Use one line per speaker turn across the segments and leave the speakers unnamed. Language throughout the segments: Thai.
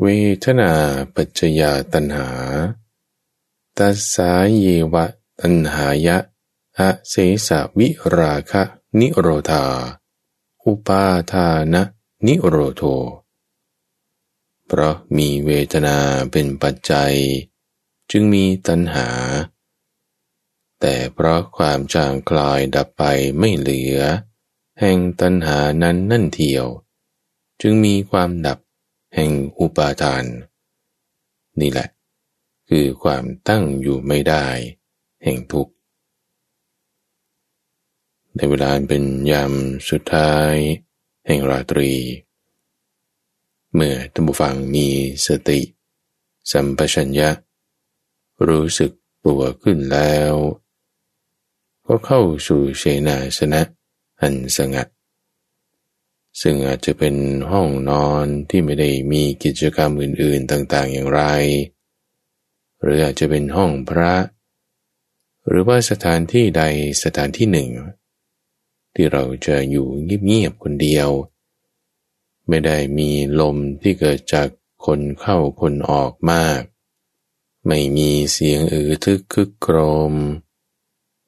เวทนาปัจจยาตัณหา ตัสสาเยวะตัณหายะอะเสสะวิราคะ นิโรธา อุปาทานะนิโรโท เพราะมีเวทนาเป็นปัจจัย จึงมีตัณหา แต่เพราะความจางคลายดับไปไม่เหลือ แห่งตัณหานั้นนั่นเทียว จึงมีความดับ แห่งอุปาทาน นี่แหละ คือความตั้งอยู่ไม่ได้ แห่งทุกข์ในเวลาเป็นยามสุดท้าย แห่งราตรี เมื่อท่านผู้ฟังมีสติ สัมปชัญญะ รู้สึกตัวขึ้นแล้ว ก็เข้าสู่เชนาสนะอันสงัด ซึ่งอาจจะเป็นห้องนอนที่ไม่ได้มีกิจกรรมอื่น ๆต่าง ๆ อย่างไร หรืออาจจะเป็นห้องพระ หรือว่าสถานที่ใดสถานที่หนึ่ง ที่เราจะอยู่เงียบ ๆ คนเดียว ไม่ได้มีลมที่เกิดจากคนเข้าคนออกมาก ไม่มีเสียงอือทึกคึกโครม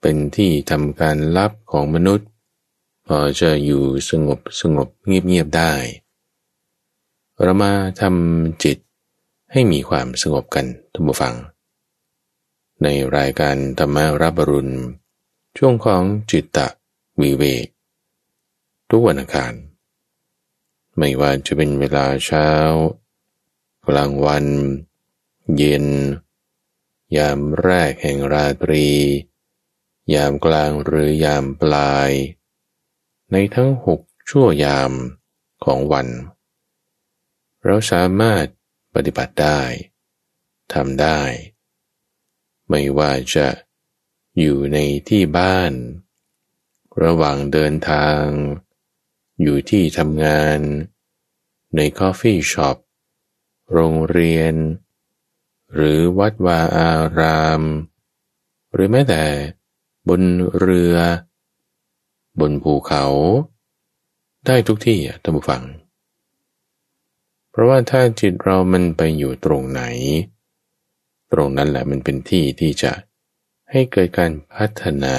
เป็นที่ทำการลับของมนุษย์ พอจะอยู่สงบสงบเงียบๆได้ เรามาทำจิตให้มีความสงบกันทุกฟัง ในรายการธรรมารับรุณ ช่วงของจิตตะวิเวกทุกวันอังคารไม่ว่าจะเป็นเวลาเช้า กลางวัน เย็น ยามแรกแห่งราตรี ยามกลางหรือยามปลาย ในทั้งหกชั่วยามของวัน เราสามารถปฏิบัติได้ทำได้ ไม่ว่าจะอยู่ในที่บ้าน ระหว่างเดินทาง อยู่ที่ทำงาน ในคอฟฟี่ช็อป โรงเรียน หรือวัดวาอาราม หรือแม้แต่บนเรือ บนภูเขา ได้ทุกที่อะท่านผู้ฟัง เพราะว่าถ้าจิตเรามันไปอยู่ตรงไหน ตรงนั้นแหละมันเป็นที่ที่จะให้เกิดการพัฒนา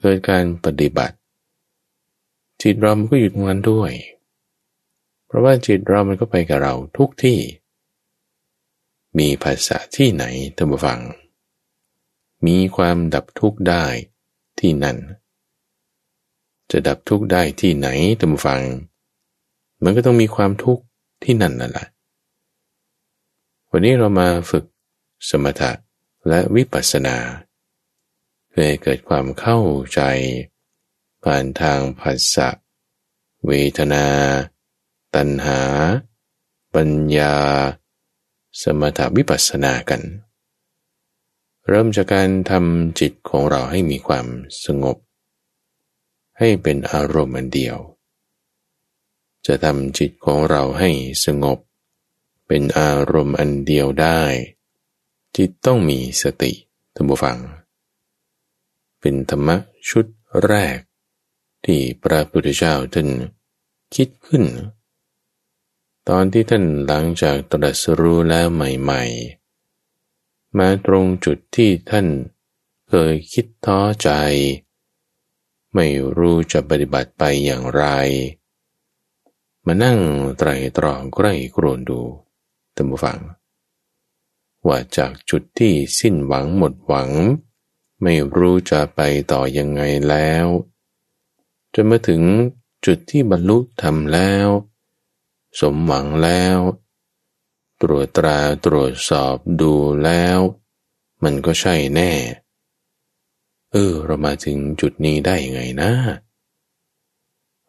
เกิดการปฏิบัติ จิตเรามันก็อยู่ตรงนั้นด้วย เพราะว่าจิตเรามันก็ไปกับเราทุกที่ มีภาษาที่ไหนท่านผู้ฟัง มีความดับทุกข์ได้ที่นั่น จะดับทุกข์ได้ที่ไหนท่าฟัง มันก็ต้องมีความทุกข์ที่นั่นนั่นแหละ วันนี้เรามาฝึกสมถะและวิปัสสนาเพื่อให้เกิดความเข้าใจ ผ่านทางภาษะเวทนา ตัณหา ปัญญา สมถะวิปัสสนากัน เริ่มจากการทำจิตของเราให้มีความสงบ ให้เป็นอารมณ์อันเดียว จะทำจิตของเราให้สงบ เป็นอารมณ์อันเดียวได้ จิตต้องมีสติท่านผู้ฟัง เป็นธรรมะชุดแรก ที่พระพุทธเจ้าท่านคิดขึ้น ตอนที่ท่านหลังจากตรัสรู้แล้วใหม่ ๆ มาตรงจุดที่ท่านเคยคิดท้อใจ ไม่รู้จะปฏิบัติไปอย่างไร มานั่งไตรตรองใกล้กรวนดูท่านผู้ฟัง ว่าจากจุดที่สิ้นหวังหมดหวัง ไม่รู้จะไปต่อยังไงแล้วจนมาถึงจุดที่บรรลุทำแล้ว สมหวังแล้ว ตรวจตราตรวจสอบดูแล้ว มันก็ใช่แน่ เออ เรามาถึงจุดนี้ได้ยังไงนะ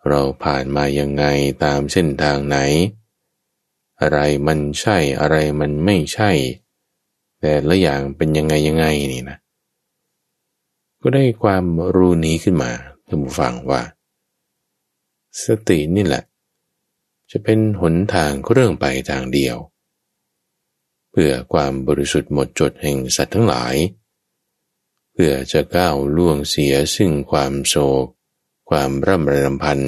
เราผ่านมายังไงตามเส้นทางไหน อะไรมันใช่อะไรมันไม่ใช่ แต่ละอย่างเป็นยังไงยังไงนี่นะ ก็ได้ความรู้นี้ขึ้นมาท่านผู้ฟังว่า สตินี่แหละ จะเป็นหนทางเรื่องไปทางเดียว เพื่อความบริสุทธิ์หมดจดแห่งสัตว์ทั้งหลายเพื่อจะก้าวล่วงเสียซึ่งความโศก ความร่ำไรรำพัน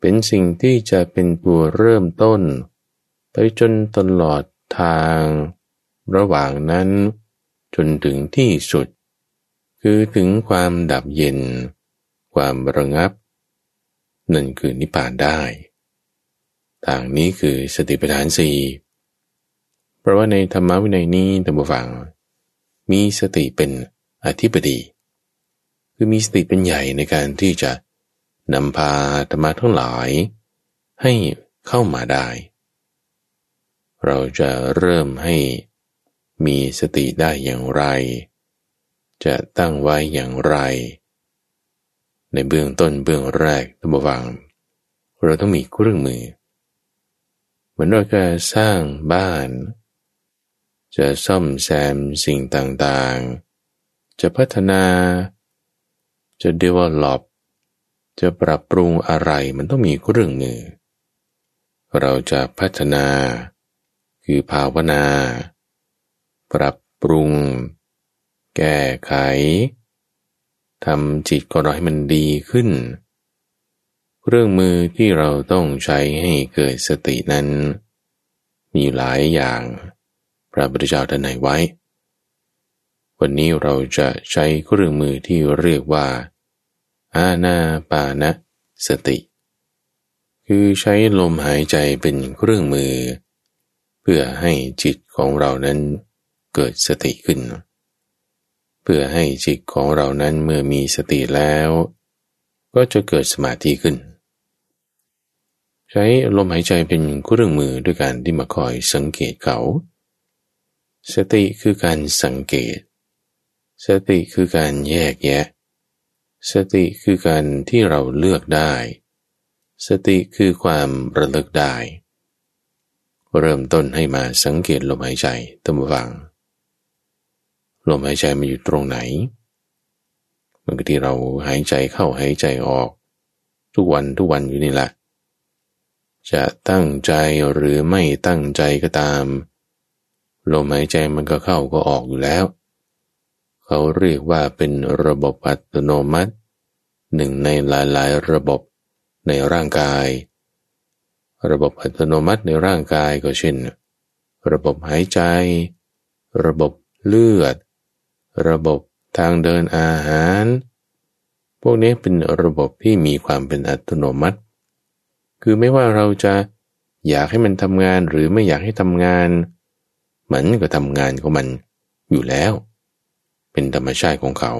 เป็นสิ่งที่จะเป็นตัวเริ่มต้น ไปจนตลอดทาง ระหว่างนั้นจนถึงที่สุด คือถึงความดับเย็น ความระงับ นั่นคือนิพพานได้ ทางนี้คือสติปัฏฐานสี่เพราะว่าในธรรมวินัยนี้ท่านผู้ฟัง มีสติเป็น อธิปดี คือมีสติเป็นใหญ่ในการที่จะนำพาธรรมะทั้งหลาย ให้เข้ามาได้ เราจะเริ่มให้มีสติได้อย่างไร จะตั้งไว้อย่างไร ในเบื้องต้นเบื้องแรกตั้งวัง เราต้องมีเครื่องมือ เหมือนเราจะสร้างบ้าน จะซ่อมแซมสิ่งต่างๆ จะพัฒนา จะ develop จะปรับปรุงอะไรมันต้องมีเครื่องมือ เราจะพัฒนา คือภาวนา ปรับปรุง แก้ไขทำจิตของเราให้มันดีขึ้น เรื่องมือที่เราต้องใช้ให้เกิดสตินั้น มีหลายอย่าง พระพุทธเจ้าท่านไหนไว้ วันนี้เราจะใช้เครื่องมือที่เรียกว่า อาณาปานสติ คือใช้ลมหายใจเป็นเครื่องมือ เพื่อให้จิตของเรานั้นเกิดสติขึ้น เพื่อให้จิตของเรานั้นเมื่อมีสติแล้ว ก็จะเกิดสมาธิขึ้น ใช้ลมหายใจเป็นเครื่องมือด้วยการที่มาคอยสังเกตเขา สติคือการสังเกต สติคือการแยกแยะ สติคือการที่เราเลือกได้ สติคือความระลึกได้ เริ่มต้นให้มาสังเกตลมหายใจตั้งวัง ลมหายใจมันอยู่ตรงไหนบางทีเราหายใจเข้าหายใจออก ทุกวันทุกวันอยู่นี่แหละจะตั้งใจหรือไม่ตั้งใจก็ตาม ลมหายใจมันก็เข้าก็ออกอยู่แล้ว เขาเรียกว่าเป็นระบบอัตโนมัติ หนึ่งในหลายๆ ระบบในร่างกาย ระบบอัตโนมัติในร่างกายก็เช่น ระบบหายใจ ระบบเลือด ระบบทางเดินอาหาร พวกนี้เป็นระบบที่มีความเป็นอัตโนมัติ คือไม่ว่าเราจะอยากให้มันทำงานหรือไม่อยากให้ทำงาน มันก็ทำงานของมันอยู่แล้ว เป็นธรรมชาติของเขา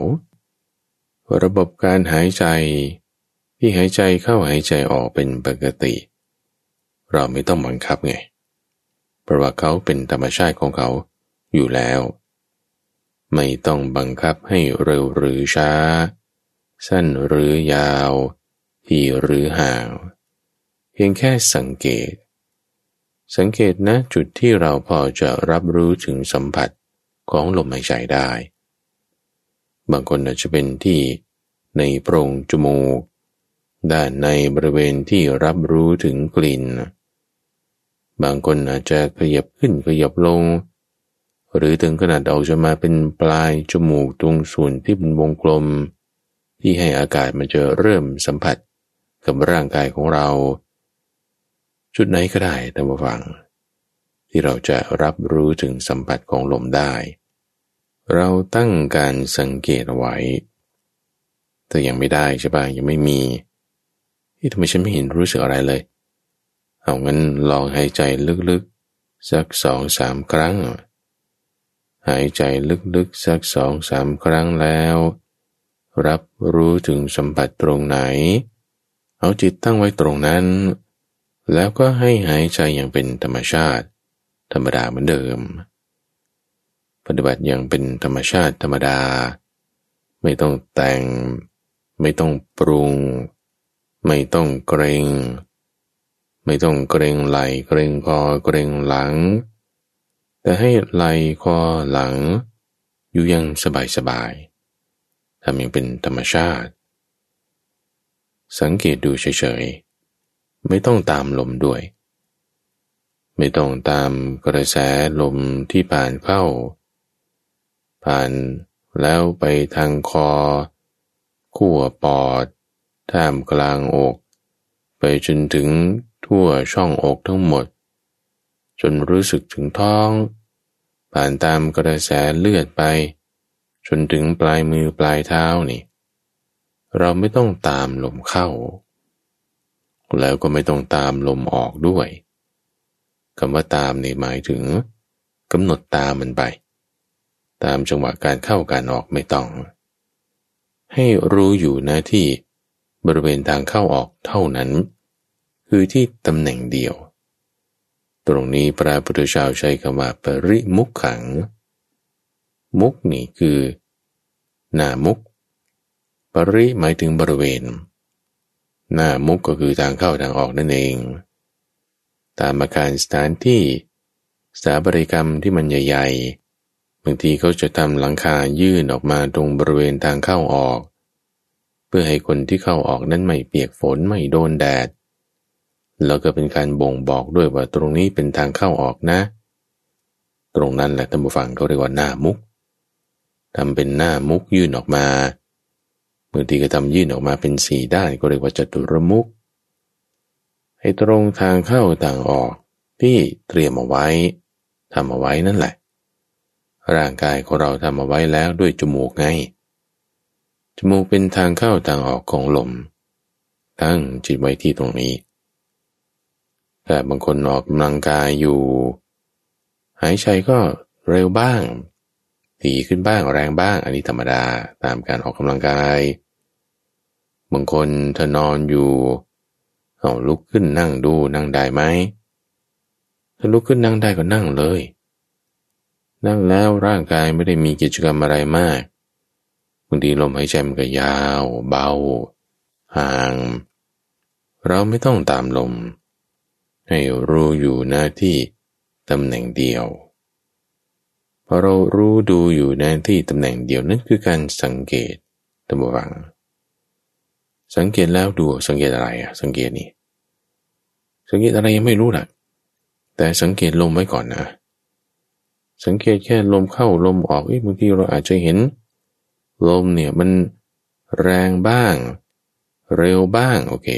ระบบการหายใจที่หายใจเข้าหายใจออกเป็นปกติ เราไม่ต้องบังคับไง เพราะว่าเขาเป็นธรรมชาติของเขาอยู่แล้ว ไม่ต้องบังคับให้เร็วหรือช้า สั้นหรือยาวที่หรือห่าง เพียงแค่สังเกต สังเกตนะจุดที่เราพอจะรับรู้ถึงสัมผัสของลมหายใจได้ บางคนอาจจะเป็นที่ในโพรงจมูก ด้านในบริเวณที่รับรู้ถึงกลิ่น บางคนอาจจะขยับขึ้นขยับลง หรือถึงขนาดออกจะมาเป็นปลายจมูกตรงส่วนที่เป็นวงกลม ที่ให้อากาศมันจะเริ่มสัมผัสกับร่างกายของเรา จุดไหนก็ได้ต่มฟัง ที่เราจะรับรู้ถึงสัมผัสของลมได้ เราตั้งการสังเกตเอาไว้ แต่ยังไม่ได้ใช่ปะยังไม่มีที่ทำไมฉันไม่เห็นรู้สึกอะไรเลย เอางั้นลองหายใจลึกๆ สักสองสามครั้ง หายใจลึกๆ สักสองสามครั้งแล้ว รับรู้ถึงสัมผัสตรงไหน เอาจิตตั้งไว้ตรงนั้น แล้วก็ให้หายใจอย่างเป็นธรรมชาติ ธรรมดาเหมือนเดิม ปฏิบัติอย่างเป็นธรรมชาติธรรมดา ไม่ต้องแต่ง ไม่ต้องปรุง ไม่ต้องเกรง ไม่ต้องเกรงไหลเกรงคอเกรงหลัง แต่ให้ไหลคอหลัง อยู่ยังสบายสบายทำอย่างเป็นธรรมชาติ สังเกตดูเฉยๆ ไม่ต้องตามลมด้วย ไม่ต้องตามกระแสลมที่ผ่านเข้า ผ่านแล้วไปทางคอ ขั้วปอด ท่ามกลางอก ไปจนถึงทั่วช่องอกทั้งหมด จนรู้สึกถึงท้อง ผ่านตามกระแสเลือดไป จนถึงปลายมือปลายเท้านี่ เราไม่ต้องตามลมเข้า แล้วก็ไม่ต้องตามลมออกด้วยคำว่าตามนี่หมายถึงกำหนดตามมันไป ตามจังหวะการเข้าการออกไม่ต้อง ให้รู้อยู่นะที่บริเวณทางเข้าออกเท่านั้น คือที่ตำแหน่งเดียว ตรงนี้พระพุทธเจ้าใช้คำว่าปริมุขขัง มุกนี่คือ หน้ามุก ปริหมายถึงบริเวณ หน้ามุกก็คือทางเข้าทางออกนั่นเอง ตามอาการสถานที่สถาบริกรรมที่มันใหญ่ๆ บางทีเขาจะทำหลังคายื่นออกมาตรงบริเวณทางเข้าออก เพื่อให้คนที่เข้าออกนั้นไม่เปียกฝนไม่โดนแดด แล้วก็เป็นการบ่งบอกด้วยว่าตรงนี้เป็นทางเข้าออกนะ ตรงนั้นแหละท่านผู้ฟังเขาเรียกว่าหน้ามุกทำเป็นหน้ามุกยื่นออกมาบางทีก็ทำยื่นออกมาเป็นสีด้านก็เรียกว่าจตุรมุกให้ตรงทางเข้าต่างออกที่เตรียมเอาไว้ทำเอาไว้นั่นแหละ ร่างกายของเราทำเอาไว้แล้วด้วยจมูกไง จมูกเป็นทางเข้าทางออกของลม ตั้งจิตไว้ที่ตรงนี้ แต่บางคนออกกำลังกายอยู่ หายใจก็เร็วบ้างถีขึ้นบ้างแรงบ้าง อันนี้ธรรมดาตามการออกกำลังกาย บางคนเธอนอนอยู่เอาลุกขึ้นนั่งดูนั่งได้ไหมถ้าลุกขึ้นนั่งได้ก็นั่งเลย นั่งแล้วร่างกายไม่ได้มีกิจกรรมอะไรมากบางทีลมหายใจมันก็ยาว เบา ห่าง เราไม่ต้องตามลม ให้รู้อยู่หน้าที่ตำแหน่งเดียวพอเรารู้ดูอยู่ในที่ตำแหน่งเดียวนั่นคือการสังเกตตัมวัง สังเกตแล้วดูสังเกตอะไรอะสังเกตนี่ สังเกตอะไรยังไม่รู้หละแต่สังเกตลมไว้ก่อนนะ สังเกตแค่ลมเข้าลมออกอบางทีเราอาจจะเห็น ลมเนี่ยมันแรงบ้าง เร็วบ้างโอเค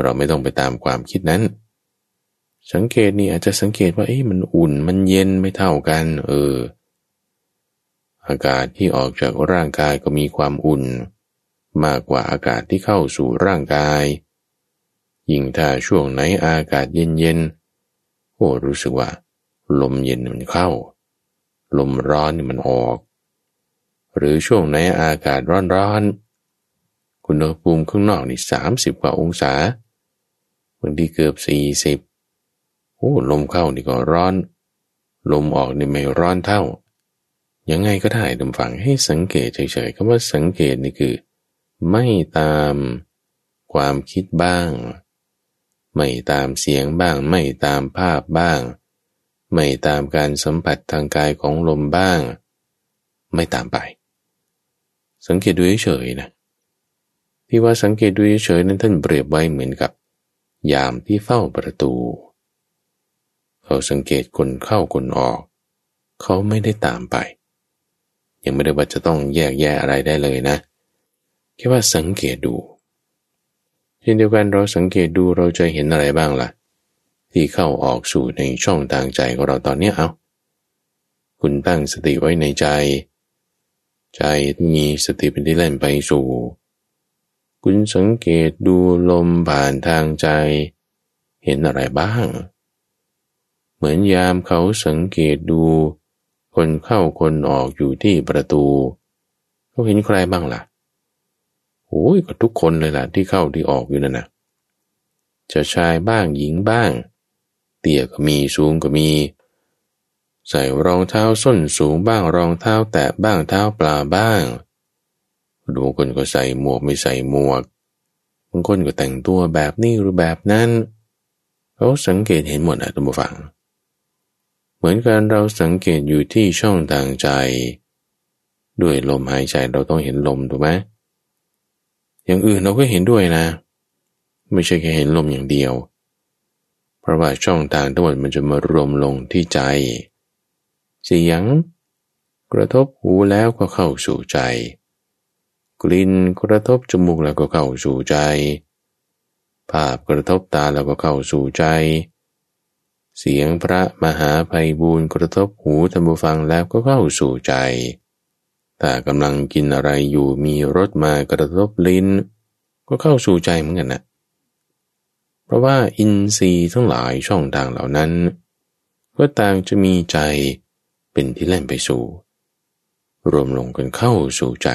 เราไม่ต้องไปตามความคิดนั้น สังเกตนี่อาจจะสังเกตว่าเอ๊ะมันอุ่นมันเย็นไม่เท่ากัน เออ อากาศที่ออกจากร่างกายก็มีความอุ่น มากกว่าอากาศที่เข้าสู่ร่างกาย ยิ่งถ้าช่วงไหนอากาศเย็นๆโอ้รู้สึกว่า ลมเย็นมันเข้า ลมร้อนมันออก หรือช่วงไหนอากาศร้อนๆคุณอุณหภูมิข้างนอกนี่สามสิบกว่าองศาบางทีเกือบสี่สิบโอ้ลมเข้านี่ก็ร้อน ลมออกนี่ไม่ร้อนเท่า ยังไงก็ได้ดมฟังให้สังเกตเฉยๆคำว่าสังเกตนี่คือ ไม่ตามความคิดบ้าง ไม่ตามเสียงบ้าง ไม่ตามภาพบ้าง ไม่ตามการสัมผัสทางกายของลมบ้าง ไม่ตามไป สังเกตดูเฉยๆนะ ที่ว่าสังเกตดูเฉยๆนั้นท่านเปรียบไว้เหมือนกับ ยามที่เฝ้าประตู เขาสังเกตคนเข้าคนออก เขาไม่ได้ตามไป ยังไม่ได้ว่าจะต้องแยกแยะอะไรได้เลยนะ แค่ว่าสังเกตดูเช่นเดียวกันเราสังเกตดูเราจะเห็นอะไรบ้างละ่ะ ที่เข้าออกสู่ในช่องทางใจของเราตอนนี้เอา คุณตั้งสติไว้ในใจ ใจมีสติเป็นที่เล่นไปสู่ คุณสังเกตดูลมผ่านทางใจ เห็นอะไรบ้าง เหมือนยามเขาสังเกตดู คนเข้าคนออกอยู่ที่ประตู เขาเห็นใครบ้างล่ะโอ้ยก็ทุกคนเลยล่ะที่เข้าที่ออกอยู่นั่นนะจะชายบ้างหญิงบ้าง ตี่ยก็มีสูงก็มี ใส่รองเท้าส้นสูงบ้างรองเท้าแตะบ้างเท้าปลาบ้างบางคนก็ใส่หมวกไม่ใส่หมวกบางคนก็แต่งตัวแบบนี้หรือแบบนั้นเขาสังเกตเห็นหมดนะท่านผู้ฟัง เหมือนกันเราสังเกตอยู่ที่ช่องทางใจ ด้วยลมหายใจเราต้องเห็นลมถูกไหมอย่างอื่นเราก็เห็นด้วยนะ ไม่ใช่แค่เห็นลมอย่างเดียว เพราะว่าช่องทางทั้งหมดมันจะมารวมลงที่ใจ เสียง กระทบหูแล้วก็เข้าสู่ใจ กลิ่นกระทบจมูกแล้วก็เข้าสู่ใจ ภาพกระทบตาแล้วก็เข้าสู่ใจ เสียงพระมหาภัยบูรณ์กระทบหูท่านผู้ฟังแล้วก็เข้าสู่ใจถ้ากำลังกินอะไรอยู่มีรสมากระทบลิ้น ก็เข้าสู่ใจเหมือนกันนะ เพราะว่าอินทรีย์ทั้งหลายช่องทางเหล่านั้น ก็ต่างจะมีใจเป็นที่เล่นไปสู่ รวมลงกันเข้าสู่ใจ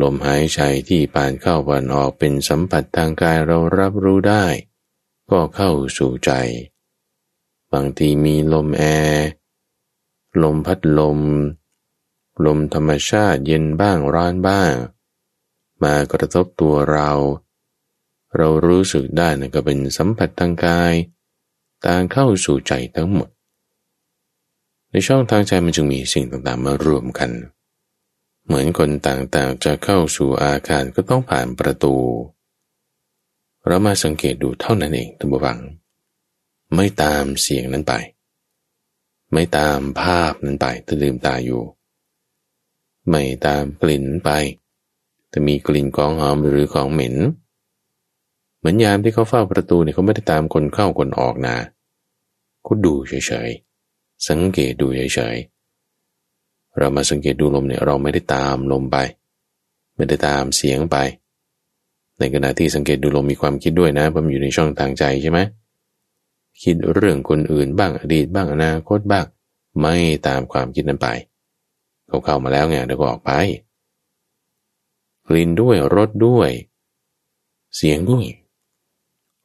ลมหายใจที่ปานเข้าวันออกเป็นสัมผัสทางกายเรารับรู้ได้ ก็เข้าสู่ใจ บางทีมีลมแอร์ลมพัดลม ลมธรรมชาติเย็นบ้างร้อนบ้าง มากระทบตัวเรา เรารู้สึกได้นั่นก็เป็นสัมผัสทางกายต่างเข้าสู่ใจทั้งหมด ในช่องทางใจมันจึงมีสิ่งต่างๆมารวมกัน เหมือนคนต่างๆจะเข้าสู่อาคารก็ต้องผ่านประตู เรามาสังเกตดูเท่านั้นเองท่านผู้ฟัง ไม่ตามเสียงนั้นไป ไม่ตามภาพนั้นไปถ้าลืมตาอยู่ ไม่ตามกลิ่นไปแต่มีกลิ่นของหอมหรือของเหม็น เหมือนยามที่เขาเฝ้าประตูเนี่ยเขาไม่ได้ตามคนเข้าคนออกนะเขาดูเฉยๆ สังเกตดูเฉยๆ เรามาสังเกตดูลมเนี่ยเราไม่ได้ตามลมไป ไม่ได้ตามเสียงไป ในขณะที่สังเกตดูลมมีความคิดด้วยนะเพราะมันอยู่ในช่องทางใจใช่ไหมคิดเรื่องคนอื่นบ้างอดีตบ้างอนาคตบ้างไม่ตามความคิดนั้นไป เขาเข้ามาแล้วไงเดี๋ยวก็ออกไป กลิ่นด้วยรสด้วย เสียงด้วย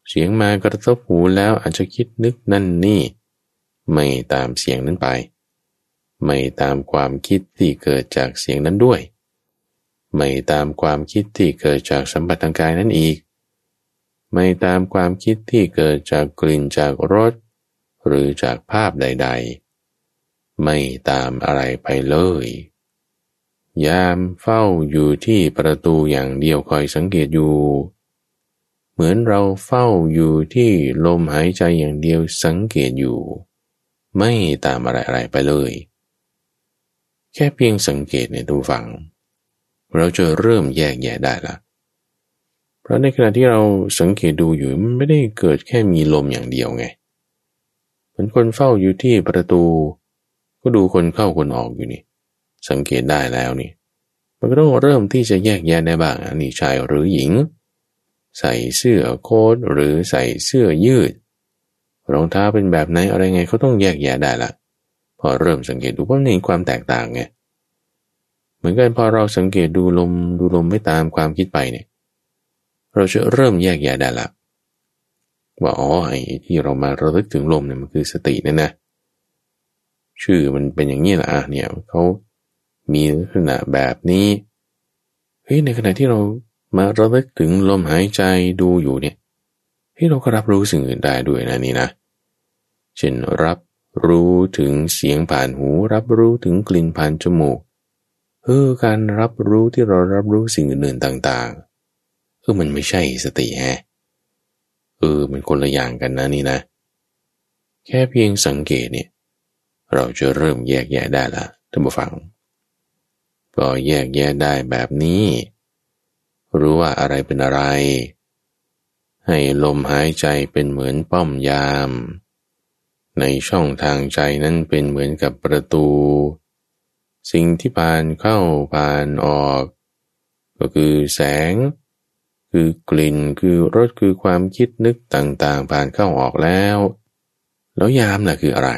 เสียงมากระทบหูแล้วอาจจะคิดนึกนั่นนี่ ไม่ตามเสียงนั้นไป ไม่ตามความคิดที่เกิดจากเสียงนั้นด้วย ไม่ตามความคิดที่เกิดจากสัมผัสทางกายนั้นอีก ไม่ตามความคิดที่เกิดจากกลิ่นจากรสหรือจากภาพใด ๆ ไม่ตามอะไรไปเลย ยามเฝ้าอยู่ที่ประตูอย่างเดียวคอยสังเกตอยู่ เหมือนเราเฝ้าอยู่ที่ลมหายใจอย่างเดียวสังเกตอยู่ ไม่ตามอะไรอะไรไปเลย แค่เพียงสังเกตในตูฟัง เราจะเริ่มแยกแยะได้ละเพราะในขณะที่เราสังเกตดูอยู่มันไม่ได้เกิดแค่มีลมอย่างเดียวไงเหมือนคนเฝ้าอยู่ที่ประตู ก็ดูคนเข้าคนออกอยู่นี่ สังเกตได้แล้วนี่ มันก็ต้องเริ่มที่จะแยกแยะได้บ้างนี่ชายหรือหญิง ใส่เสื้อโค้ทหรือใส่เสื้อยืด รองเท้าเป็นแบบไหนอะไรไงเขาต้องแยกแยะได้ละพอเริ่มสังเกตดูว่ามีความแตกต่างไงเหมือนกันพอเราสังเกตดูลมดูลมไม่ตามความคิดไปเนี่ย เราจะเริ่มแยกแยะได้ละว่าอ๋อไอ้ที่เรามาระลึกถึงลมเนี่ยมันคือสตินั่นนะ ชื่อมันเป็นอย่างนี้แหละเนี่ยเขามีลักษณะแบบนี้เฮ้ยในขณะที่เรา มาระลึกถึงลมหายใจดูอยู่เนี่ยเฮ้เราก็รับรู้สิ่งอื่นได้ด้วยนะนี่นะ เช่นรับรู้ถึงเสียงผ่านหู รับรู้ถึงกลิ่นผ่านจมูกเออการรับรู้ที่เรารับรู้สิ่งอื่นๆต่างๆเออมันไม่ใช่สติแฮะเออมันคนละอย่างกันนะนี่นะ แค่เพียงสังเกตเนี่ย เราจะเริ่มแยกแยะได้ละท่านผู้ฟังพอแยกแยะได้แบบนี้ รู้ว่าอะไรเป็นอะไร ให้ลมหายใจเป็นเหมือนป้อมยาม ในช่องทางใจนั้นเป็นเหมือนกับประตู สิ่งที่ผ่านเข้าผ่านออก ก็คือแสง คือกลิ่นคือรสคือความคิดนึกต่างๆ ผ่านเข้าออกแล้ว แล้วยามน่ะคืออะไร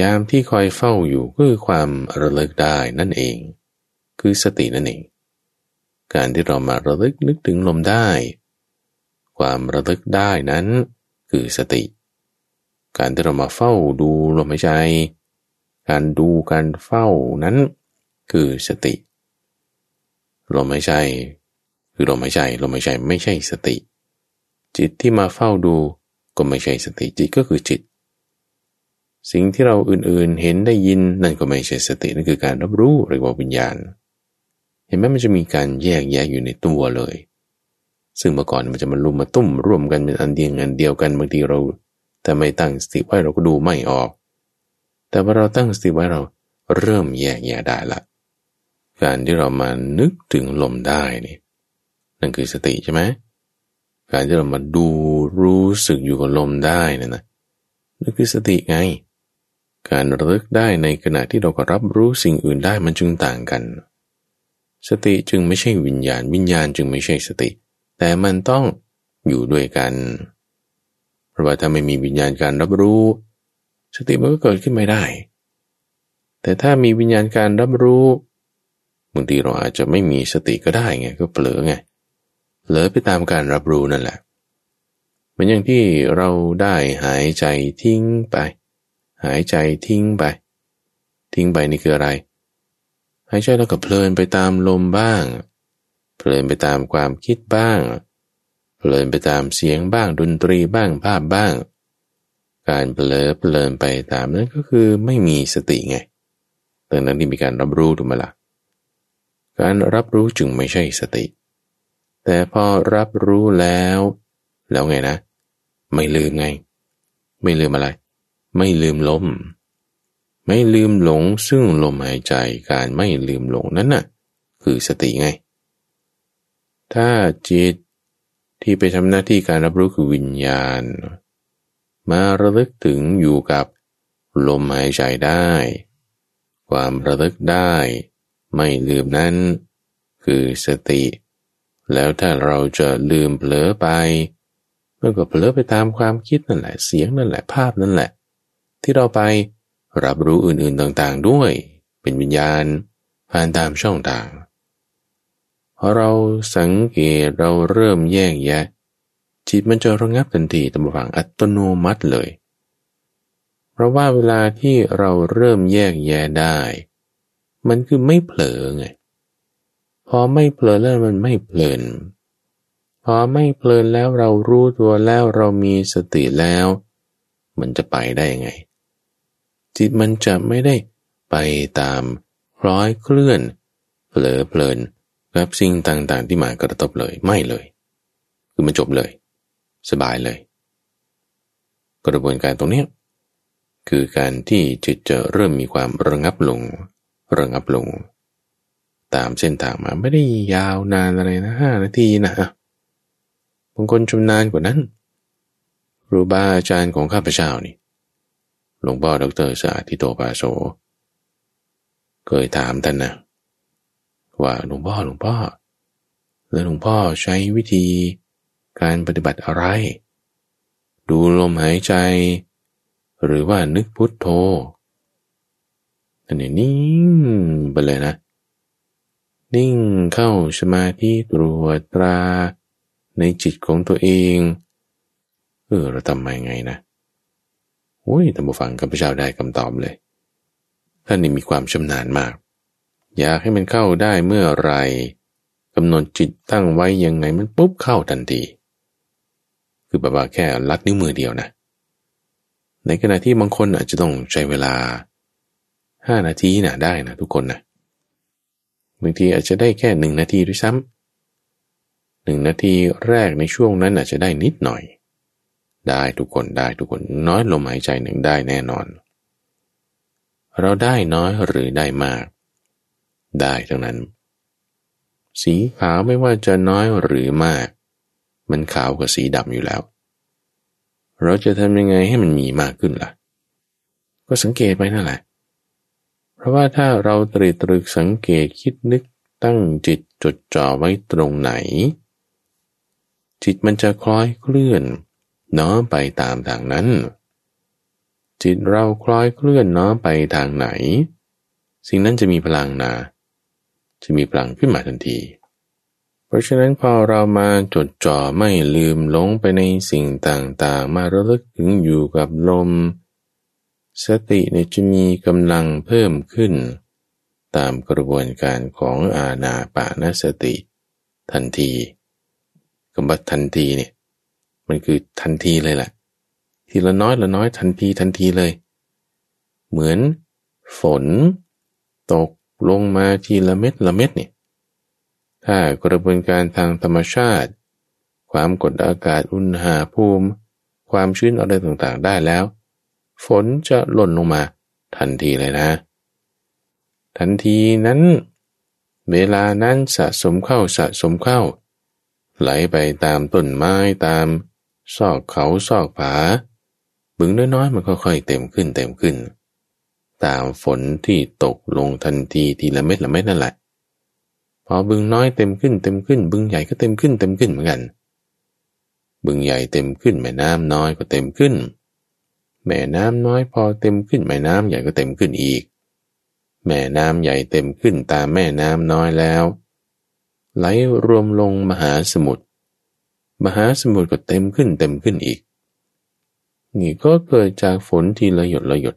ยามที่คอยเฝ้าอยู่ก็คือความระลึกได้นั่นเอง คือสตินั่นเอง การที่เรามาระลึกนึกถึงลมได้ ความระลึกได้นั้นคือสติ การที่เรามาเฝ้าดูลมหายใจ การดูการเฝ้านั้นคือสติ ลมหายใจคือลมหายใจลมหายใจไม่ใช่สติ จิตที่มาเฝ้าดูก็ไม่ใช่สติจิตก็คือจิต สิ่งที่เราอื่นๆเห็นได้ยินนั่นก็ไม่ใช่สตินั่นคือการรับรู้เรียกว่าวิญญาณ เห็นไหมมันจะมีการแยกแยะอยู่ในตัวเลย ซึ่งเมื่อก่อนมันจะมาลุมมาตุ้มร่วมกันเป็นอันเดียวกันเดียวกันบางทีเราแต่ไม่ตั้งสติไว้เราก็ดูไม่ออก แต่พอเราตั้งสติไว้เราเริ่มแยกแยะได้ละ การที่เรามานึกถึงลมได้นี่นั่นคือสติใช่ไหมการที่เรามาดูรู้สึกอยู่กับลมได้นี่นะนั่นคือสติไง การระลึกได้ในขณะที่เราก็รับรู้สิ่งอื่นได้มันจึงต่างกัน สติจึงไม่ใช่วิญญาณ วิญญาณจึงไม่ใช่สติ แต่มันต้องอยู่ด้วยกัน เพราะว่าถ้าไม่มีวิญญาณการรับรู้ สติมันก็เกิดขึ้นไม่ได้ แต่ถ้ามีวิญญาณการรับรู้บางทีเราอาจจะไม่มีสติก็ได้ไงก็เผลอไงเผลอไปตามการรับรู้นั่นแหละเหมือนอย่างที่เราได้หายใจทิ้งไป หายใจทิ้งไป ทิ้งไปนี่คืออะไร หายใจแล้วก็เพลินไปตามลมบ้าง เพลินไปตามความคิดบ้าง เพลินไปตามเสียงบ้างดนตรีบ้างภาพบ้าง การเพลินเพลินไปตามนั้นก็คือไม่มีสติไงดังนั้นที่มีการรับรู้ถูกไหมละ่ะการรับรู้จึงไม่ใช่สติ แต่พอรับรู้แล้ว แล้วไงนะ ไม่ลืมไง ไม่ลืมอะไร ไม่ลืมล้ม ไม่ลืมหลงซึ่งลมหายใจการไม่ลืมหลงนั้นน่ะ คือสติไง ถ้าจิตที่ไปทำหน้าที่การรับรู้คือวิญญาณ มาระลึกถึงอยู่กับลมหายใจได้ ความระลึกได้ ไม่ลืมนั้น คือสติ แล้วถ้าเราจะลืมเผลอไปมันก็เผลอไปตามความคิดนั่นแหละเสียงนั่นแหละภาพนั่นแหละ ที่เราไป รับรู้อื่นๆต่างๆด้วย เป็นวิญญาณผ่านตามช่องทางพอเราสังเกตเราเริ่มแยกแยะ จิตมันจะระงับทันทีตามฝังอัตโนมัติเลย เพราะว่าเวลาที่เราเริ่มแยกแยะได้ มันคือไม่เผลอไงพอไม่เผลอแล้วมันไม่เพลินพอไม่เพลินแล้วเรารู้ตัวแล้วเรามีสติแล้ว มันจะไปได้ยังไง จิตมันจะไม่ได้ไปตามคล้อยเคลื่อนเผลอเพลินกับสิ่งต่างๆ ที่มากระทบเลยไม่เลย คือมันจบเลย สบายเลย กระบวนการตรงนี้คือการที่จิตจะเริ่มมีความระงับลงระงับลง ตามเส้นทางมาไม่ได้ยาวนานอะไรนะห้านาทีนะบางคนชำนาญกว่านั้นครูบาอาจารย์ของข้าพเจ้านี่ หลวงพ่อดรสาธิโตปาโสเคยถามท่านนะว่าหลวงพ่อหลวงพ่อ แล้วหลวงพ่อใช้วิธีการปฏิบัติอะไร ดูลมหายใจ หรือว่านึกพุทโธอันนี้นิ่งไปเลยนะ นิ่งเข้าสมาธิตรวจตรา ในจิตของตัวเอง เออเราทำมาไงนะ โอ้ยท่านผู้ฟังกับพเจ้าได้คำตอบเลย ท่านนี่มีความชำนาญมาก อยากให้มันเข้าได้เมื่อไรกำหนดจิตตั้งไว้ยังไงมันปุ๊บเข้าทันที คือแบบว่าแค่ลัดนิ้วมือเดียวนะ ในขณะที่บางคนอาจจะต้องใช้เวลาห้านาทีนะได้นะทุกคนนะบางทีอาจจะได้แค่หนึ่งนาทีด้วยซ้ำหนึ่งนาทีแรกในช่วงนั้นอาจจะได้นิดหน่อย ได้ทุกคนได้ทุกคนน้อยลมหายใจหนึ่งได้แน่นอน เราได้น้อยหรือได้มาก ได้ทั้งนั้น สีขาวไม่ว่าจะน้อยหรือมาก มันขาวกว่าสีดำอยู่แล้ว เราจะทำยังไงให้มันมีมากขึ้นล่ะ ก็สังเกตไปนั่นแหละเพราะว่าถ้าเราตรีตรึกสังเกตคิดนึกตั้งจิตจดจ่อไว้ตรงไหน จิตมันจะคล้อยเคลื่อน น้อมไปตามทางนั้น จิตเราคล้อยเคลื่อนน้อมไปทางไหน สิ่งนั้นจะมีพลังนา จะมีพลังขึ้นมาทันที เพราะฉะนั้นพอเรามาจดจ่อไม่ลืมหลงไปในสิ่งต่างๆ มาระลึกถึงอยู่กับลม สติเนี่ยจะมีกำลังเพิ่มขึ้น ตามกระบวนการของอาณาปานสติ ทันทีคำว่าทันทีเนี่ย มันคือทันทีเลยแหละ ทีละน้อยละน้อยทันทีทันทีเลย เหมือนฝน ตกลงมาทีละเม็ดละเม็ดเนี่ยถ้ากระบวนการทางธรรมชาติ ความกดอากาศอุณหภูมิ ความชื้นอะไรต่างๆได้แล้ว ฝนจะหล่นลงมาทันทีเลยนะ ทันทีนั้น เวลานั้นสะสมเข้าสะสมเข้า ไหลไปตามต้นไม้ตาม ซอกเขาซอกผา บึงน้อยๆมันก็ค่อยเต็มขึ้นเต็มขึ้น ตามฝนที่ตกลงทันทีทีละเม็ดละเม็ดนั่นแหละ พอบึงน้อยเต็มขึ้นเต็มขึ้น บึงใหญ่ก็เต็มขึ้นเต็มขึ้นเหมือนกัน บึงใหญ่เต็มขึ้นแม่น้ำน้อยก็เต็มขึ้น แม่น้ำน้อยพอเต็มขึ้นแม่น้ำใหญ่ก็เต็มขึ้นอีก แม่น้ำใหญ่เต็มขึ้นตามแม่น้ำน้อยแล้ว ไหลรวมลงมหาสมุทร มหาสมุทรก็เต็มขึ้นเต็มขึ้นอีก นี่ก็เกิดจากฝนทีละหยดละหยด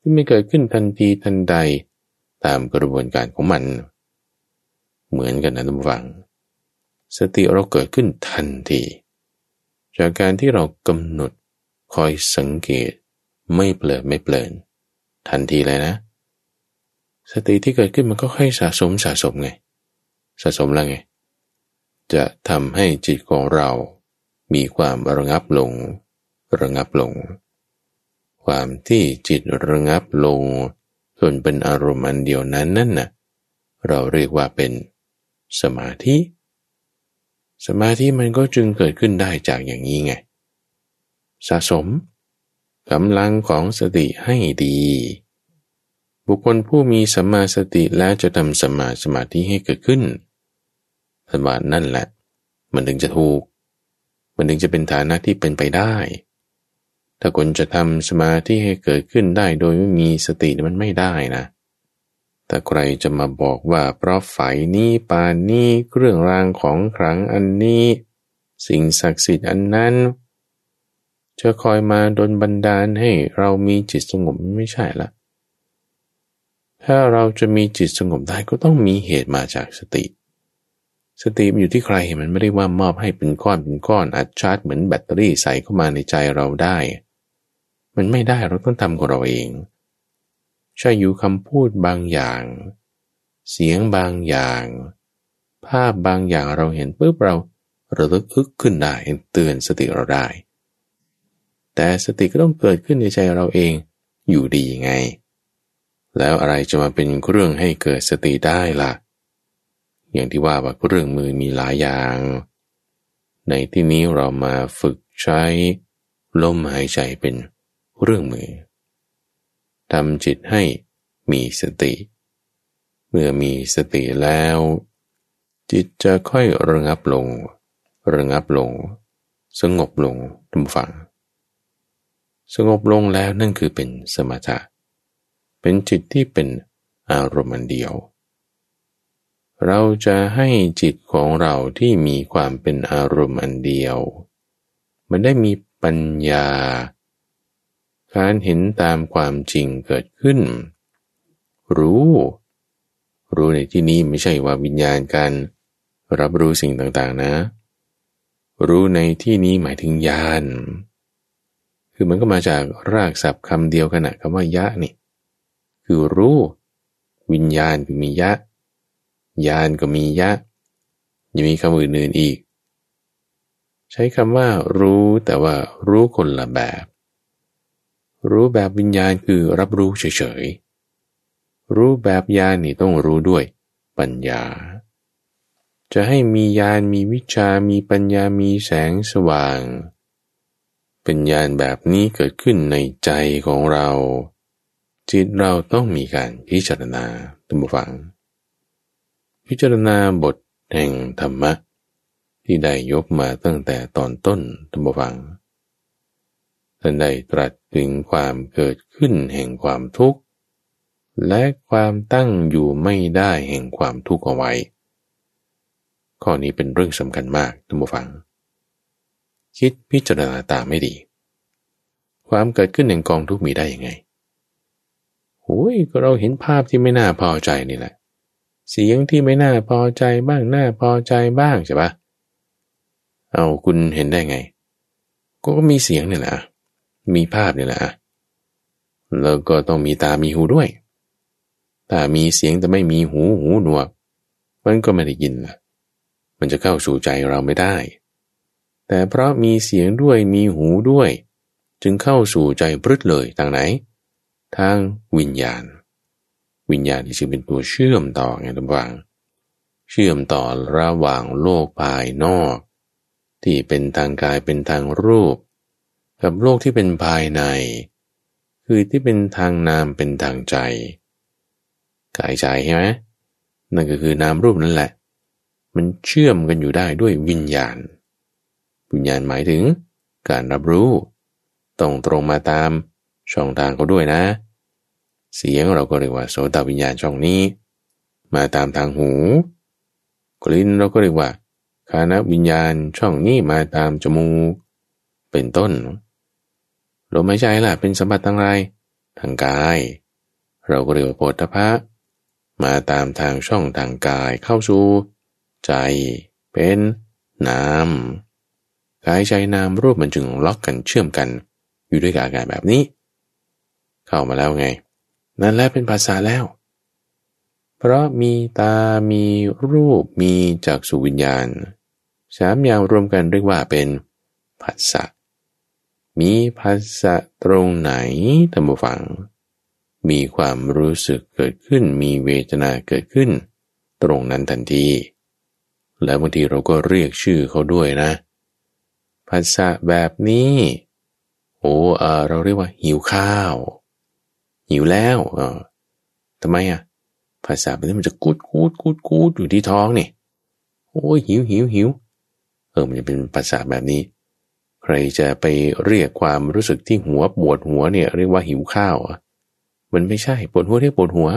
ที่ไม่เกิดขึ้นทันทีทันใดตามกระบวนการของมัน เหมือนกันนะทุกฝัง สติเราเกิดขึ้นทันที จากการที่เรากำหนดคอยสังเกตไม่เปลินไม่เปลินทันทีเลยนะ สติที่เกิดขึ้นมันก็ค่อยสะสมสะสมไง สะสมแล้วไง จะทำให้จิตของเรา มีความระงับลง ระงับลง ความที่จิตระงับลง ส่วนเป็นอารมณ์อันเดียวนั้นนั่นน่ะเราเรียกว่าเป็นสมาธิ สมาธิมันก็จึงเกิดขึ้นได้จากอย่างนี้ไง สะสมกำลังของสติให้ดี บุคคลผู้มีสัมมาสติแล้วจะทำสมาสมาธิให้เกิดขึ้น สมานั่นแหละ มันถึงจะถูก มันถึงจะเป็นฐานะที่เป็นไปได้ ถ้าคนจะทำสมาธิให้เกิดขึ้นได้โดยไม่มีสติมันไม่ได้นะแต่ใครจะมาบอกว่าเพราะไฝนี้ปานนี้เครื่องรางของขลังอันนี้ สิ่งศักดิ์สิทธิ์อันนั้นจะคอยมาดนบันดาลให้เรามีจิตสงบไม่ใช่ละ ถ้าเราจะมีจิตสงบได้ก็ต้องมีเหตุมาจากสติ สติมันอยู่ที่ใครมันไม่ได้ว่ามอบให้เป็นก้อนเป็นก้อนอัดชาร์จเหมือนแบตเตอรี่ใส่เข้ามาในใจเราได้ มันไม่ได้เราต้องทำของเราเอง ใช่อยู่คำพูดบางอย่าง เสียงบางอย่าง ภาพบางอย่างเราเห็นปุ๊บเราระลึกอึกขึ้นได้เตือนสติเราได้ แต่สติก็ต้องเกิดขึ้นในใจเราเองอยู่ดีไง แล้วอะไรจะมาเป็นเครื่องให้เกิดสติได้ละ่ะ อย่างที่ว่าว่าเรื่องมือมีหลายอย่าง ในที่นี้เรามาฝึกใช้ลมหายใจเป็นเรื่องมือทำจิตให้มีสติ เมื่อมีสติแล้ว จิตจะค่อยระงับลง ระงับลง สงบลงทุกฝัง สงบลงแล้วนั่นคือเป็นสมถะ เป็นจิตที่เป็นอารมณ์เดียว เราจะให้จิตของเราที่มีความเป็นอารมณ์อันเดียว มันได้มีปัญญา การเห็นตามความจริงเกิดขึ้น รู้ รู้ในที่นี้ไม่ใช่ว่าวิญญาณการรับรู้สิ่งต่างๆนะ รู้ในที่นี้หมายถึงญาณคือมันก็มาจากรากศัพท์คำเดียวกันนะคำว่ายะนี่ คือรู้ วิญญาณคือมียะ ญาณก็มียะยังมีคำอื่นๆอีก ใช้คำว่ารู้แต่ว่ารู้คนละแบบ รู้แบบวิญญาณคือรับรู้เฉยๆ รู้แบบญาณนี่ต้องรู้ด้วย ปัญญา จะให้มีญาณมีวิชา มีปัญญา มีแสงสว่าง เป็นญาณแบบนี้เกิดขึ้นในใจของเรา จิตเราต้องมีการพิจารณาตัมฟัง พิจารณาบทแห่งธรรมะ ที่ได้ยกมาตั้งแต่ตอนต้นตัมฟัง ท่านได้ตรัสถึงความเกิดขึ้นแห่งความทุกข์ และความตั้งอยู่ไม่ได้แห่งความทุกข์เอาไว้ ข้อนี้เป็นเรื่องสำคัญมากท่านผู้ฟัง คิดพิจารณาตามไม่ดี ความเกิดขึ้นแห่งกองทุกข์มีได้ยังไงโอ้ยก็เราเห็นภาพที่ไม่น่าพอใจนี่แหละ เสียงที่ไม่น่าพอใจบ้างน่าพอใจบ้างใช่ปะเอาคุณเห็นได้ไง ก็มีเสียงเนี่ยแหละมีภาพเนี่ยแหละแล้วก็ต้องมีตามีหูด้วยถ้ามีเสียงแต่ไม่มีหูหูหนวก มันก็ไม่ได้ยินละมันจะเข้าสู่ใจเราไม่ได้ แต่เพราะมีเสียงด้วยมีหูด้วย จึงเข้าสู่ใจพรึดเลยทางไหน ทางวิญญาณ วิญญาณที่จึงเป็นตัวเชื่อมต่อไงทุกฝังเชื่อมต่อระหว่างโลกภายนอก ที่เป็นทางกายเป็นทางรูป กับโลกที่เป็นภายใน คือที่เป็นทางนามเป็นทางใจ กายใจใช่ไหมนั่นก็คือนามรูปนั่นแหละ มันเชื่อมกันอยู่ได้ด้วยวิญญาณ วิญญาณหมายถึงการรับรู้ ต้องตรงมาตามช่องทางเขาด้วยนะเเสียงเราก็เรียกว่าโสตวิญญาณช่องนี้ มาตามทางหู กลิ่นเราก็เรียกว่าคานวิญญาณช่องนี้มาตามจมูก เป็นต้นลมหายใจล่ะเป็นสัมผัสทางไรทางกาย เราก็เรียกว่าโพธพะมาตามทางช่องทางกายเข้าสู่ใจเป็นนามกายใจนามรูปมันจึงล็อกกันเชื่อมกัน อยู่ด้วยอาการแบบนี้ เข้ามาแล้วไง นั่นแหละเป็นภาษาแล้ว เพราะมีตา มีรูป มีจักสุวิญญาณ สามอย่างรวมกันเรียกว่าเป็นภาษามีภาษาตรงไหนท่านผู้ฟัง มีความรู้สึกเกิดขึ้น มีเวทนาเกิดขึ้น ตรงนั้นทันที แล้วบางทีเราก็เรียกชื่อเขาด้วยนะภาษาแบบนี้ โอ้เออเราเรียกว่าหิวข้าว หิวแล้วเออทำไมอะภาษาแบบนี้มันจะกูดกูดกูดกูดอยู่ที่ท้องนี่โอ้ยหิวหิวหิวเออมันจะเป็นภาษาแบบนี้ ใครจะไปเรียกความรู้สึกที่หัวปวดหัวเนี่ย เรียกว่าหิวข้าวอะมันไม่ใช่ปวดหัวเรียกปวดหัว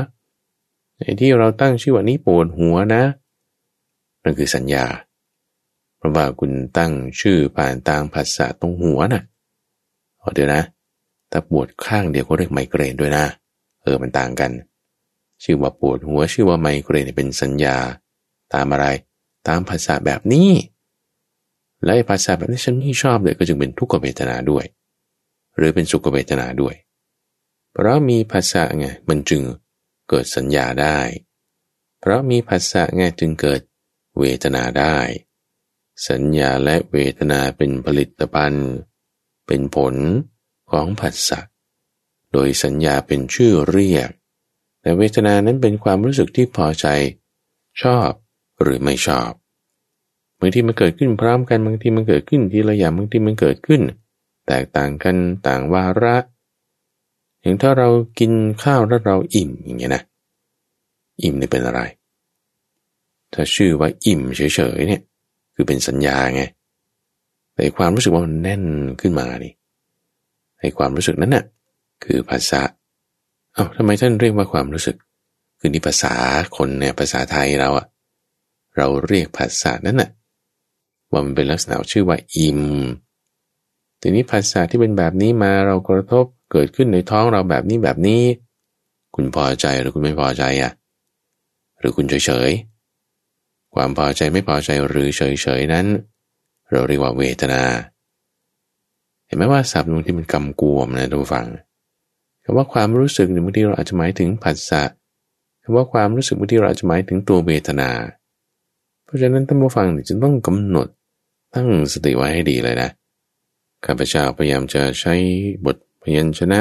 ไอ้ที่เราตั้งชื่อว่านี้ปวดหัวนะนั่นคือสัญญา เพราะว่าคุณตั้งชื่อผ่านทางภาษาตรงหัวนะ่ะเดี๋ยวนะ ถ้าปวดข้างเดียวก็เรียกไมเกรนด้วยนะ เออมันต่างกัน ชื่อว่าปวดหัวชื่อว่าไมเกรนเป็นสัญญา ตามอะไร ตามภาษาแบบนี้ และภาษาแบบนี้ฉันไม่ชอบเลยก็จึงเป็นทุกขเวทนาด้วย หรือเป็นสุขเวทนาด้วย เพราะมีภาษาไงมันจึงเกิดสัญญาได้ เพราะมีภาษาไงจึงเกิดเวทนาได้ สัญญาและเวทนาเป็นผลิตภัณฑ์ เป็นผล ของผัสสะโดยสัญญาเป็นชื่อเรียก แต่เวทนานั้นเป็นความรู้สึกที่พอใจ ชอบหรือไม่ชอบบางทีมันเกิดขึ้นพร้อมกันบางทีมันเกิดขึ้นทีละอย่างบางทีมันเกิดขึ้น แตกต่างกันต่างวาระอย่างถ้าเรากินข้าวแล้วเราอิ่มอย่างเงี้ยนะอิ่มนี่เป็นอะไร ถ้าชื่อว่าอิ่มเฉยๆเนี่ย คือเป็นสัญญาไงแต่ความรู้สึกว่ามันแน่นขึ้นมานี่ ไอ้ความรู้สึกนั้นน่ะคือภาษาเอา้าทำไมท่านเรียกว่าความรู้สึก คือนี่ภาษาคนเนี่ยภาษาไทยเราอะเราเรียกภาษานั้นน่ะว่ามันเป็นลักษณะชื่อว่าอิมทีนี้ภาษาที่เป็นแบบนี้มาเรากระทบเกิดขึ้นในท้องเราแบบนี้แบบนี้ คุณพอใจหรือคุณไม่พอใจอะหรือคุณเฉยเฉยความพอใจไม่พอใจหรือเฉยเฉยนั้น เราเรียกว่าเวทนา เห็นไหมว่าศัพท์นึงที่มันกำกวมนะทุกฝังคำว่าความรู้สึกบางทีเราอาจจะหมายถึงผัสสะคำว่าความรู้สึกบางทีเราอาจจะหมายถึงตัวเวทนา เพราะฉะนั้นท่านผู้ฟังจึงต้องกำหนดตั้งสติไว้ให้ดีเลยนะข้าพเจ้าพยายามจะใช้บทพยัญชนะ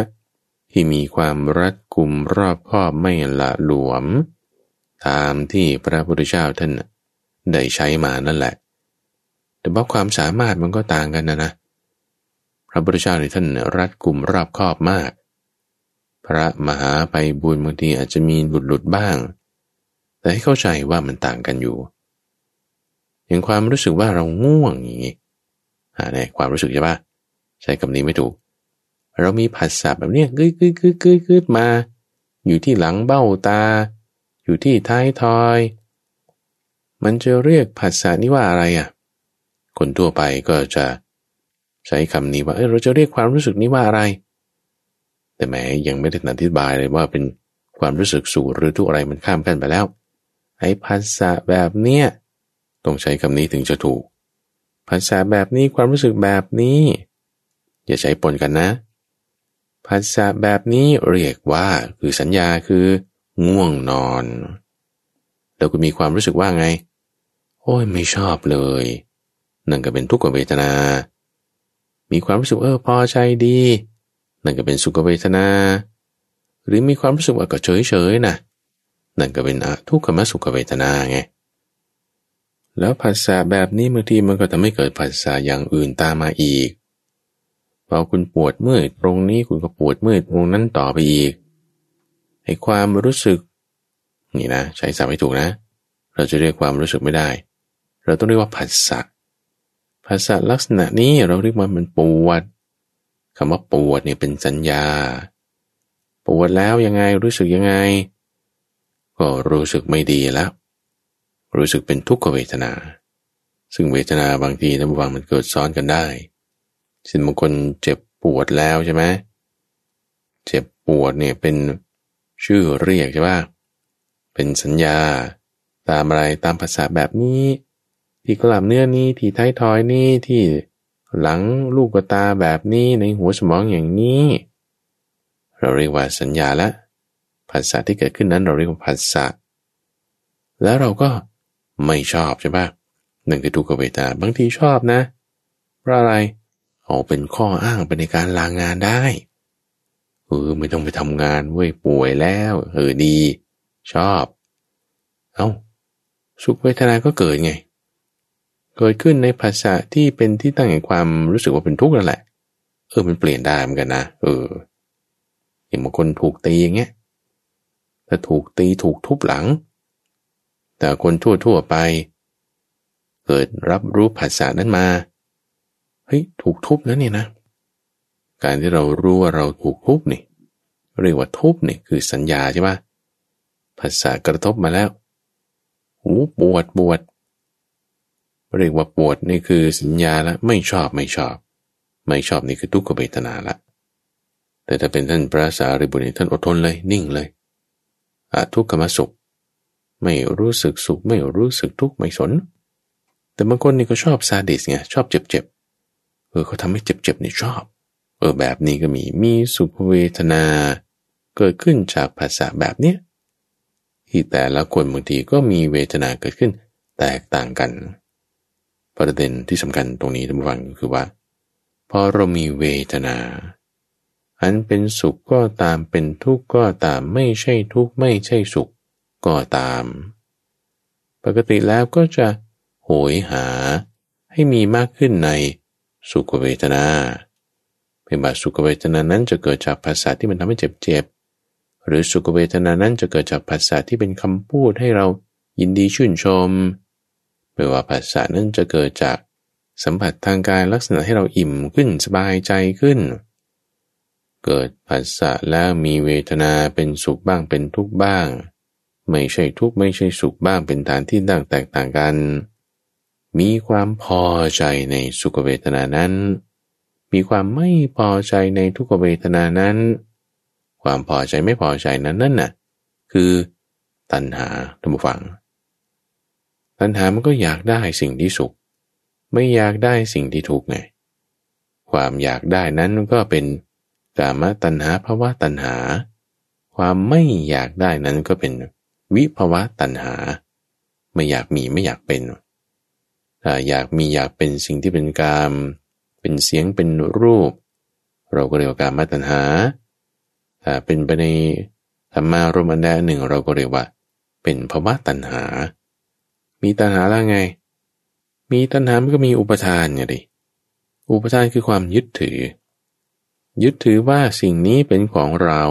ที่มีความรัดกุมรอบคอบไม่ละหลวม ตามที่พระพุทธเจ้าท่านได้ใช้มานั่นแหละ แต่ว่าความสามารถมันก็ต่างกันนะนะ ระพุทธเจ้าในท่านรัดกลุ่มรอบคอบมาก พระมหาไปบุญบางทีอาจจะมีหลุดหลุดบ้าง แต่ให้เข้าใจว่ามันต่างกันอยู่ อย่างความรู้สึกว่าเราง่วงอย่างนี้อ่าเนี่ยความรู้สึกใช่ปะใช้คำนี้ไม่ถูก เรามีผัสสะแบบนี้กึดกึดกึดกึดกึดมา อยู่ที่หลังเบ้าตา อยู่ที่ท้ายทอย มันจะเรียกผัสสะนี้ว่าอะไรอะ คนทั่วไปก็จะ ใช้คำนี้ว่าเเราจะเรียกความรู้สึกนี้ว่าอะไร แต่แม้ยังไม่ได้อธิบายเลยว่าเป็นความรู้สึกสูหรือทุกอะไรมันข้ามกันไปแล้วไอ้ภาษาแบบเนี้ยต้องใช้คำนี้ถึงจะถูก ภาษาแบบนี้ความรู้สึกแบบนี้ อย่าใช้ปนกันนะ ภาษาแบบนี้เรียกว่าคือสัญญาคือง่วงนอน แล้วคุณมีความรู้สึกว่าไง โอ้ยไม่ชอบเลย นั่นก็เป็นทุกขเวทนา มีความรู้สึกเออพอใจดี นั่นก็เป็นสุขเวทนา หรือมีความรู้สึกว่าก็เฉยเฉยนะนั่นก็เป็นทุกขมสุขเวทนาไงแล้วภาษาแบบนี้บางทีมันก็ทำให้เกิดภาษาอย่างอื่นตามมาอีกพอคุณปวดเมื่อยตรงนี้คุณก็ปวดเมื่อยตรงนั้นต่อไปอีกไอ้ความรู้สึก นี่นะ ใช้ศัพท์ให้ถูกนะ เราจะเรียกความรู้สึกไม่ได้ เราต้องเรียกว่าผัสสะ ภาษาลักษณะนี้เราเรียกว่ามันปวดคำว่าปวดเนี่ยเป็นสัญญา ปวดแล้วยังไงรู้สึกยังไง ก็รู้สึกไม่ดีแล้ว รู้สึกเป็นทุกขเวทนา ซึ่งเวทนาบางทีนะบางมันเกิดซ้อนกันได้เช่นบางคนเจ็บปวดแล้วใช่ไหมเจ็บปวดเนี่ยเป็นชื่อเรียกใช่ป่ะเป็นสัญญา ตามอะไรตามภาษาแบบนี้ ที่กลับเนื้อนี้ที่ท้ายทอยนี่ที่หลังลูกตาแบบนี้ในหัวสมองอย่างนี้ เราเรียกว่าสัญญาละภาษาที่เกิดขึ้นนั้นเราเรียกว่าภาษาแล้วเราก็ไม่ชอบใช่ปะหนึ่งคือทุกขเวทนาบางทีชอบนะเพราะอะไรเอาเป็นข้ออ้างไปในการลางงานได้เออไม่ต้องไปทำงานเว้ยป่วยแล้วเออดี ชอบ เอา้าสุขเวทนาก็เกิดไง เกิดขึ้นในภาษาที่เป็นที่ตั้งแห่งความรู้สึกว่าเป็นทุกข์นั่นแหละ เออมันเปลี่ยนได้เหมือนกันนะ เอออย่างบางคนถูกตีอย่างเงี้ยถ้าถูกตีถูกทุบหลัง แต่คนทั่วทั่วไป เกิดรับรู้ภาษานั้นมา เฮ้ยถูกทุบแล้วนี่นะ การที่เรารู้ว่าเราถูกทุบนี่เรียกว่าทุบนี่คือสัญญาใช่ปะภาษากระทบมาแล้วหูปวดปวด เรียกว่าปวดนี่คือสัญญาละไม่ชอบไม่ชอบ ไม่ชอบนี่คือทุกขเวทนาละ แต่ถ้าเป็นท่านพระสารีบุตรท่านอดทนเลยนิ่งเลยอทุกขมสุข ไม่รู้สึกสุข ไม่รู้สึกทุกข์ไม่สน แต่บางคนนี่ก็ชอบซาดิสไงชอบเจ็บๆเออเขาทำให้เจ็บๆนี่ชอบ เออแบบนี้ก็มีมีสุขเวทนา เกิดขึ้นจากภาษาแบบเนี้ยที่แต่ละคนบางทีก็มีเวทนาเกิดขึ้นแตกต่างกัน ประเด็นที่สำคัญตรงนี้ท่านผู้ฟังคือว่าพอเรามีเวทนา อันเป็นสุขก็ตามเป็นทุกข์ก็ตามไม่ใช่ทุกข์ไม่ใช่สุขก็ตาม ปกติแล้วก็จะโหยหาให้มีมากขึ้นในสุขเวทนาเป็นบาสุขเวทนานั้นจะเกิดจากภาษาที่มันทำให้เจ็บเจ็บหรือสุขเวทนานั้นจะเกิดจากภาษาที่เป็นคำพูดให้เรายินดีชื่นชม ไม่ว่าภาษานั้นจะเกิดจากสัมผัสทางกายลักษณะให้เราอิ่มขึ้นสบายใจขึ้น เกิดภาษาแล้วมีเวทนาเป็นสุขบ้างเป็นทุกข์บ้าง ไม่ใช่ทุกข์ไม่ใช่สุขบ้างเป็นฐานที่ต่างแตกต่างกัน มีความพอใจในสุขเวทนานั้น มีความไม่พอใจในทุกขเวทนานั้น ความพอใจไม่พอใจนั้นนั่นน่ะคือตัณหาท่านผู้ฟัง ตัณหามันก็อยากได้สิ่งที่สุข ไม่อยากได้สิ่งที่ทุกข์ไง ความอยากได้นั้นก็เป็นกามตัณหาภาวะตัณหา ความไม่อยากได้นั้นก็เป็นวิภาวะตัณหา ไม่อยากมีไม่อยากเป็นถ้าอยากมีอยากเป็นสิ่งที่เป็นกาม เป็นเสียงเป็นรูป เราก็เรียกว่ากามตัณหาถ้าเป็นไปในธรรมารมณ์อันใดหนึ่งเราก็เรียกว่า เป็นภาวะตัณหา มีตัณหาแล้วไง มีตัณหามันก็มีอุปทานไงดิอุปทานคือความยึดถือ ยึดถือว่าสิ่งนี้เป็นของเรา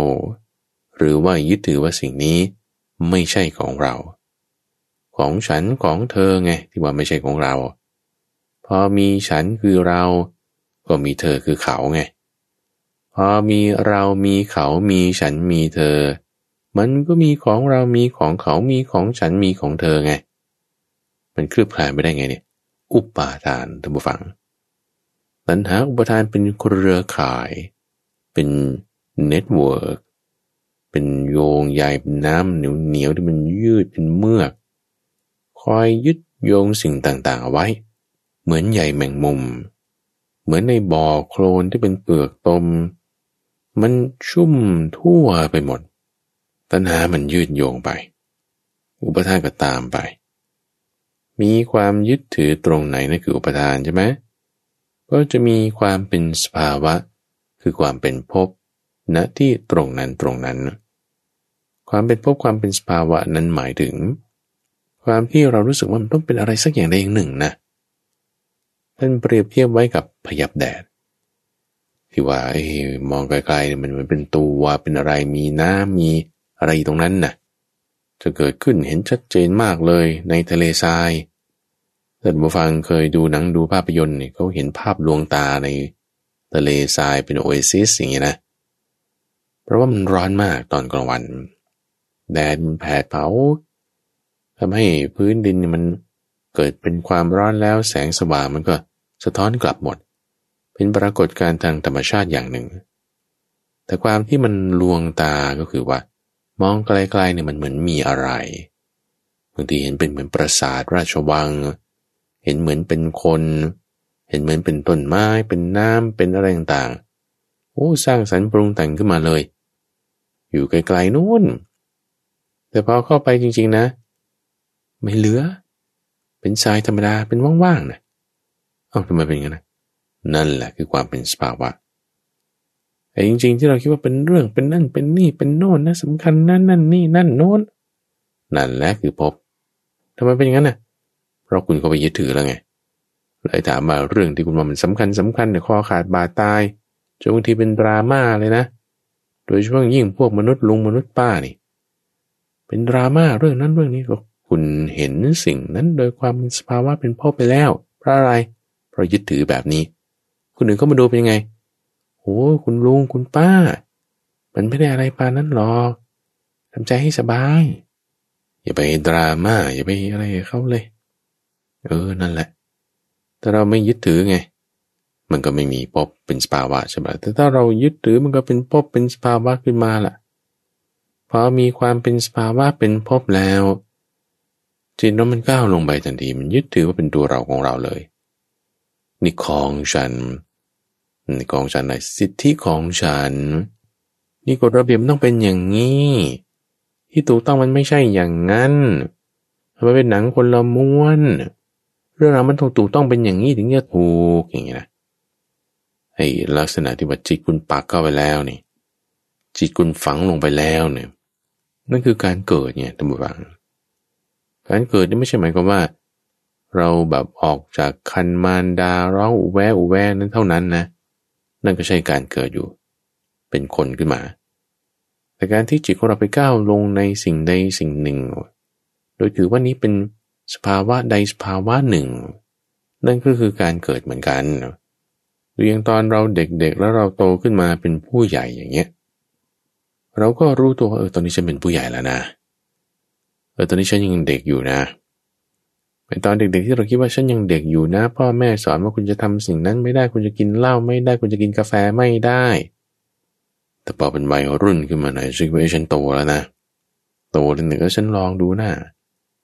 หรือว่ายึดถือว่าสิ่งนี้ไม่ใช่ของเรา ของฉันของเธอไงที่ว่าไม่ใช่ของเรา พอมีฉันคือเรา ก็มีเธอคือเขาไง พอมีเรามีเขามีฉันมีเธอ มันก็มีของเรามีของเขามีของฉันมีของเธอไง มันเคลื่อนคลายไม่ได้ไงเนี่ย อุปาทานท่านผู้ฟัง ตัณหาอุปาทานเป็นเครือข่าย เป็น network เป็นโยงใยเป็นน้ำเหนียวเหนียวที่มันยืดเป็นเมือก คอยยึดโยงสิ่งต่างๆเอาไว้ เหมือนใยแมงมุม เหมือนในบ่อโคลนที่เป็นเปือกตม มันชุ่มทั่วไปหมด ตัณหามันยืดโยงไป อุปทานก็ตามไป มีความยึดถือตรงไหนนั่นคืออุปทานใช่ไหมก็จะมีความเป็นสภาวะ คือความเป็นภพณที่ตรงนั้นตรงนั้น ความเป็นภพความเป็นสภาวะนั้นหมายถึง ความที่เรารู้สึกว่ามันต้องเป็นอะไรสักอย่างใดอย่างหนึ่งนะท่านเปรียบเทียบไว้กับพยับแดด ที่ว่าอมองไกลๆมันเหมือนเป็นตัวเป็นอะไรมีน้ำมีอะไรตรงนั้นน่ะ จะเกิดขึ้นเห็นชัดเจนมากเลยในทะเลทรายท่านผู้ฟังเคยดูหนังดูภาพยนตร์เนี่ยเขาเห็นภาพลวงตาในทะเลทรายเป็นโอเอซิสอย่างเงี้ยนะ เพราะว่ามันร้อนมากตอนกลางวัน แดดมันแผดเผาทำให้พื้นดินมันเกิดเป็นความร้อนแล้วแสงสว่างมันก็สะท้อนกลับหมด เป็นปรากฏการณ์ทางธรรมชาติอย่างหนึ่ง แต่ความที่มันลวงตาก็คือว่า มองไกลๆเนี่ยมันเหมือนมีอะไรบางทีเห็นเป็นเหมือนปราสาทราชวัง เห็นเหมือนเป็นคน เห็นเหมือนเป็นต้นไม้ เป็นน้ำเป็นอะไรต่างๆโอ้สร้างสรรค์ปรุงแต่งขึ้นมาเลย อยู่ไกลๆนู่น แต่พอเข้าไปจริง ๆนะ ไม่เหลือ เป็นทรายธรรมดาเป็นว่างๆนะเอ้าทำไมเป็นงั้นนะนั่นแหละคือความเป็นสภาวะ แต่จริง ๆ ที่เราคิดว่าเป็นเรื่องเป็นนั่นเป็นนี่เป็นโน่นนะสำคัญนั่นนั่นนี่นั่นโน้นนั่นแหละคือพบทำไมเป็นอย่างนั้นน่ะเพราะคุณเขาไปยึดถือแล้วไงเลยถามมาเรื่องที่คุณว่ามันสำคัญสำคัญเนี่ยคอขาดบาดตายจนบางทีเป็นดราม่าเลยนะ โดยเฉพาะยิ่งพวกมนุษย์ลุงมนุษย์ป้านี่ เป็นดราม่าเรื่องนั้นเรื่องนี้ก็คุณเห็นสิ่งนั้นโดยความสภาวะเป็นพ่อไปแล้ว เพราะอะไร เพราะยึดถือแบบนี้ คุณอื่นก็มาดูเป็นยังไง โอ้คุณลุงคุณป้า มันไม่ได้อะไรปานั้นหรอกทำใจให้สบาย อย่าไปดราม่าอย่าไปอะไรเขาเลย เออนั่นแหละ แต่เราไม่ยึดถือไง มันก็ไม่มีพบเป็นสภาวะใช่ไหมแต่ถ้าเรายึดถือมันก็เป็นพบเป็นสภาวะขึ้นมาล่ะพอมีความเป็นสภาวะเป็นพบแล้วจิตเรามันก้าวลงไปทันทีมันยึดถือว่าเป็นตัวเราของเราเลย นี่ของฉัน ของฉันไหนสิทธิของฉัน นี่กฎระเบียบต้องเป็นอย่างนี้ ที่ถูกต้องมันไม่ใช่อย่างนั้นมันเป็นหนังคนละม้วน เรื่องราวมันถูกถูกต้องเป็นอย่างนี้ถึงจะถูกอย่างนี้นะไอ้ลักษณะที่ว่าจิตคุณปักเข้าไปแล้วนี่ จิตคุณฝังลงไปแล้วเนี่ย นั่นคือการเกิดเนี่ยท่านผู้ฟัง การเกิดนี่ไม่ใช่หมายความว่า เราแบบออกจากคันมารดาร้องอุแวอุแวนั้นเท่านั้นนะ นั่นก็ใช่การเกิดอยู่ เป็นคนขึ้นมา แต่การที่จิตของเราไปก้าวลงในสิ่งใดสิ่งหนึ่ง โดยถือว่านี้เป็นสภาวะใดสภาวะหนึ่ง นั่นก็คือการเกิดเหมือนกันหรืออย่างตอนเราเด็กๆ แล้วเราโตขึ้นมาเป็นผู้ใหญ่อย่างเงี้ย เราก็รู้ตัวว่าเออตอนนี้ฉันเป็นผู้ใหญ่แล้วนะ เออตอนนี้ฉันยังเด็กอยู่นะ ในตอนเด็กๆที่เราคิดว่าฉันยังเด็กอยู่นะ พ่อแม่สอนว่าคุณจะทำสิ่งนั้นไม่ได้คุณจะกินเหล้าไม่ได้คุณจะกินกาแฟไม่ได้ แต่พอเป็นวัยรุ่นขึ้นมาหน่อยซึ่งว่าฉันโตแล้วนะโตแล้วหนึ่งก็ฉันลองดูนะ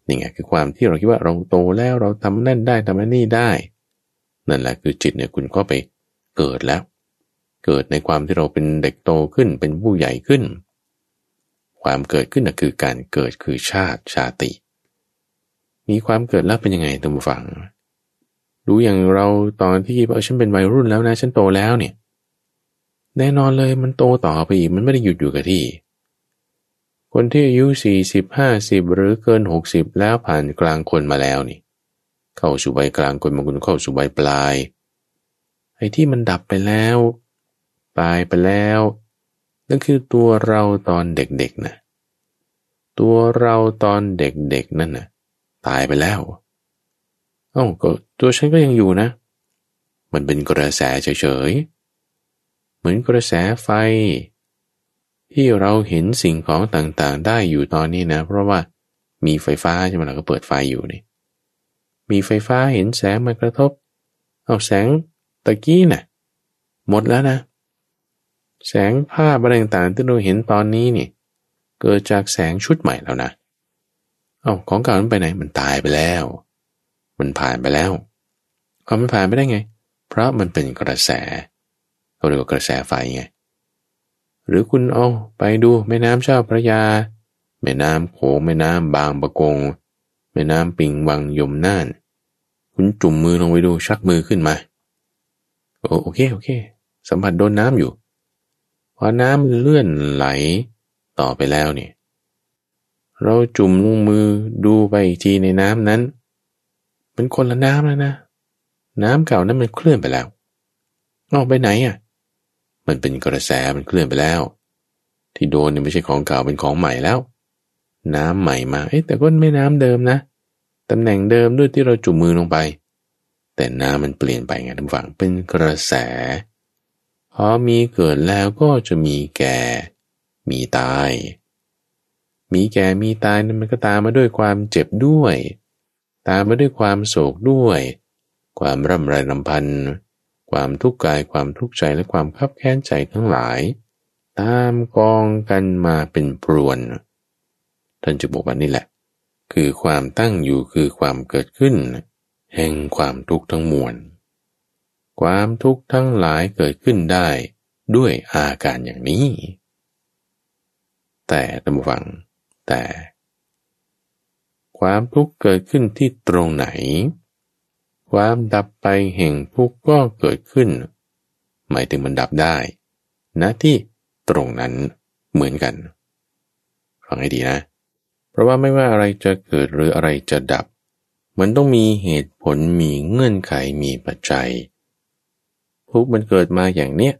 นี่ไงคือความที่เราคิดว่าเราโตแล้วเราทำนั่นได้ทำนี่ได้ นั่นแหละคือจิตเนี่ยคุณก็ไปเกิดแล้ว เกิดในความที่เราเป็นเด็กโตขึ้นเป็นผู้ใหญ่ขึ้น ความเกิดขึ้นนะคือการเกิดคือชาติชาติ มีความเกิดแล้วเป็นยังไงท่านผู้ฟัง ดูอย่างเราตอนที่ว่าฉันเป็นวัยรุ่นแล้วนะฉันโตแล้วเนี่ย แน่นอนเลยมันโตต่อไปอีกมันไม่ได้หยุดอยู่กับที่ คนที่อายุสี่สิบห้าสิบหรือเกินหกสิบแล้วผ่านกลางคนมาแล้วนี่ เข้าสู่วัยกลางคนบางคนเข้าสู่วัยปลาย ไอ้ที่มันดับไปแล้ว ตายไปแล้วนั่นคือตัวเราตอนเด็กๆนะตัวเราตอนเด็กๆนั่นนะ ตายไปแล้วเอ้าก็ตัวฉันก็ยังอยู่นะ มันเป็นกระแสเฉยๆ เหมือนกระแสไฟ ที่เราเห็นสิ่งของต่างๆ ได้อยู่ตอนนี้นะ เพราะว่ามีไฟฟ้าใช่ไหมเราก็เปิดไฟอยู่นี่ มีไฟฟ้าเห็นแสงมากระทบ เอาแสงตะกี้นะ่ะหมดแล้วนะ แสงภาพอะไรต่างๆที่เราเห็นตอนนี้นี่ เกิดจากแสงชุดใหม่แล้วนะ เอาของเก่ามันไปไหนมันตายไปแล้ว มันผ่านไปแล้วเอามันผ่านไปได้ไง เพราะมันเป็นกระแสเขาเรียกว่ากระแสไฟไงหรือคุณเอาไปดูแม่น้ำเจ้าพระยา แม่น้ำโขงแม่น้ำบางปะกง แม่น้ำปิงวังยมน่าน คุณจุ่มมือลงไปดูชักมือขึ้นมาโอเคโอเค สัมผัสโดนน้ำอยู่พอน้ำเลื่อนไหลต่อไปแล้วเนี่ย เราจุ่มลงมือดูไปอีกทีในน้ำนั้น มันคนละน้ำแล้วนะ น้ำเก่านั้นมันเคลื่อนไปแล้วออกไปไหนอะ มันเป็นกระแสมันเคลื่อนไปแล้ว ที่โดนเนี่ยไม่ใช่ของเก่าเป็นของใหม่แล้ว น้ำใหม่มา เอ๊ะแต่ก็ไม่น้ำเดิมนะตำแหน่งเดิมด้วยที่เราจุ่มมือลงไป แต่น้ำมันเปลี่ยนไปไงท่านฟังเป็นกระแสพอมีเกิดแล้วก็จะมีแก่ มีตาย มีแก่มีตายนั้นมันก็ตามมาด้วยความเจ็บด้วย ตามมาด้วยความโศกด้วย ความร่ำไรลำพันธ์ความทุกข์กายความทุกข์ใจและความคับแค้นใจทั้งหลาย ตามกองกันมาเป็นปรวน ท่านจะบอกว่านี่แหละ คือความตั้งอยู่คือความเกิดขึ้น แห่งความทุกข์ทั้งมวล ความทุกข์ทั้งหลายเกิดขึ้นได้ด้วยอาการอย่างนี้ แต่ตามฟัง แต่ ความทุกข์เกิดขึ้นที่ตรงไหน ความดับไปแห่งทุกข์ก็เกิดขึ้น หมายถึงมันดับได้ณที่ตรงนั้นเหมือนกันฟังให้ดีนะ เพราะว่าไม่ว่าอะไรจะเกิดหรืออะไรจะดับ มันต้องมีเหตุผลมีเงื่อนไขมีปัจจัย ทุกมันเกิดมาอย่างเนี้ย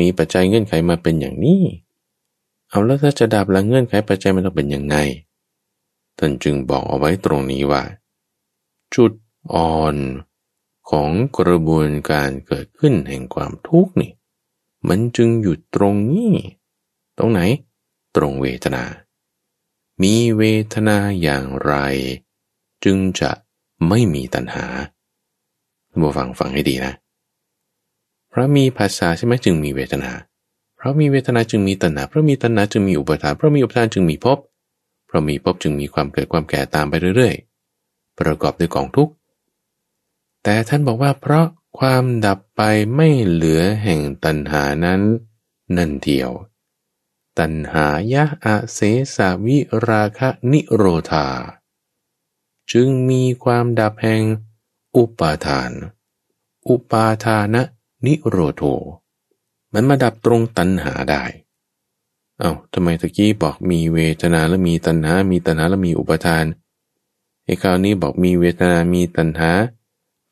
มีปัจจัยเงื่อนไขมาเป็นอย่างนี้ เอาแล้วถ้าจะดับละเงื่อนไขปัจจัยมันต้องเป็นยังไง ท่านจึงบอกเอาไว้ตรงนี้ว่า จุดอ่อนของกระบวนการเกิดขึ้นแห่งความทุกข์นี่ มันจึงอยู่ตรงนี้ ตรงไหน ตรงเวทนา มีเวทนาอย่างไร จึงจะไม่มีตัณหามาฟังฟังให้ดีนะเพราะมีภาษาใช่ไหมจึงมีเวทนา ราะมีเวทนาจึงมีตัณหา เพราะมีตัณหาจึงมีอุปทาน เพราะมีอุปทานจึงมีภพ เพราะมีภพจึงมีความเกิดความแก่ตามไปเรื่อยๆ ประกอบด้วยกองทุกข์ แต่ท่านบอกว่าเพราะความดับไปไม่เหลือแห่งตัณหานั้น นั่นเดียว ตัณหายะอาเสสาวิราคะนิโรธา จึงมีความดับแห่งอุปาทาน อุปาทานะนิโรโท มันมาดับตรงตัณหาได้ เอา้าทำไมตะกี้บอกมีเวทนาแล้วมีตัณหา มีตัณหาแล้วมีอุปทานไอ้คราวนี้บอกมีเวทนา มีตัณหา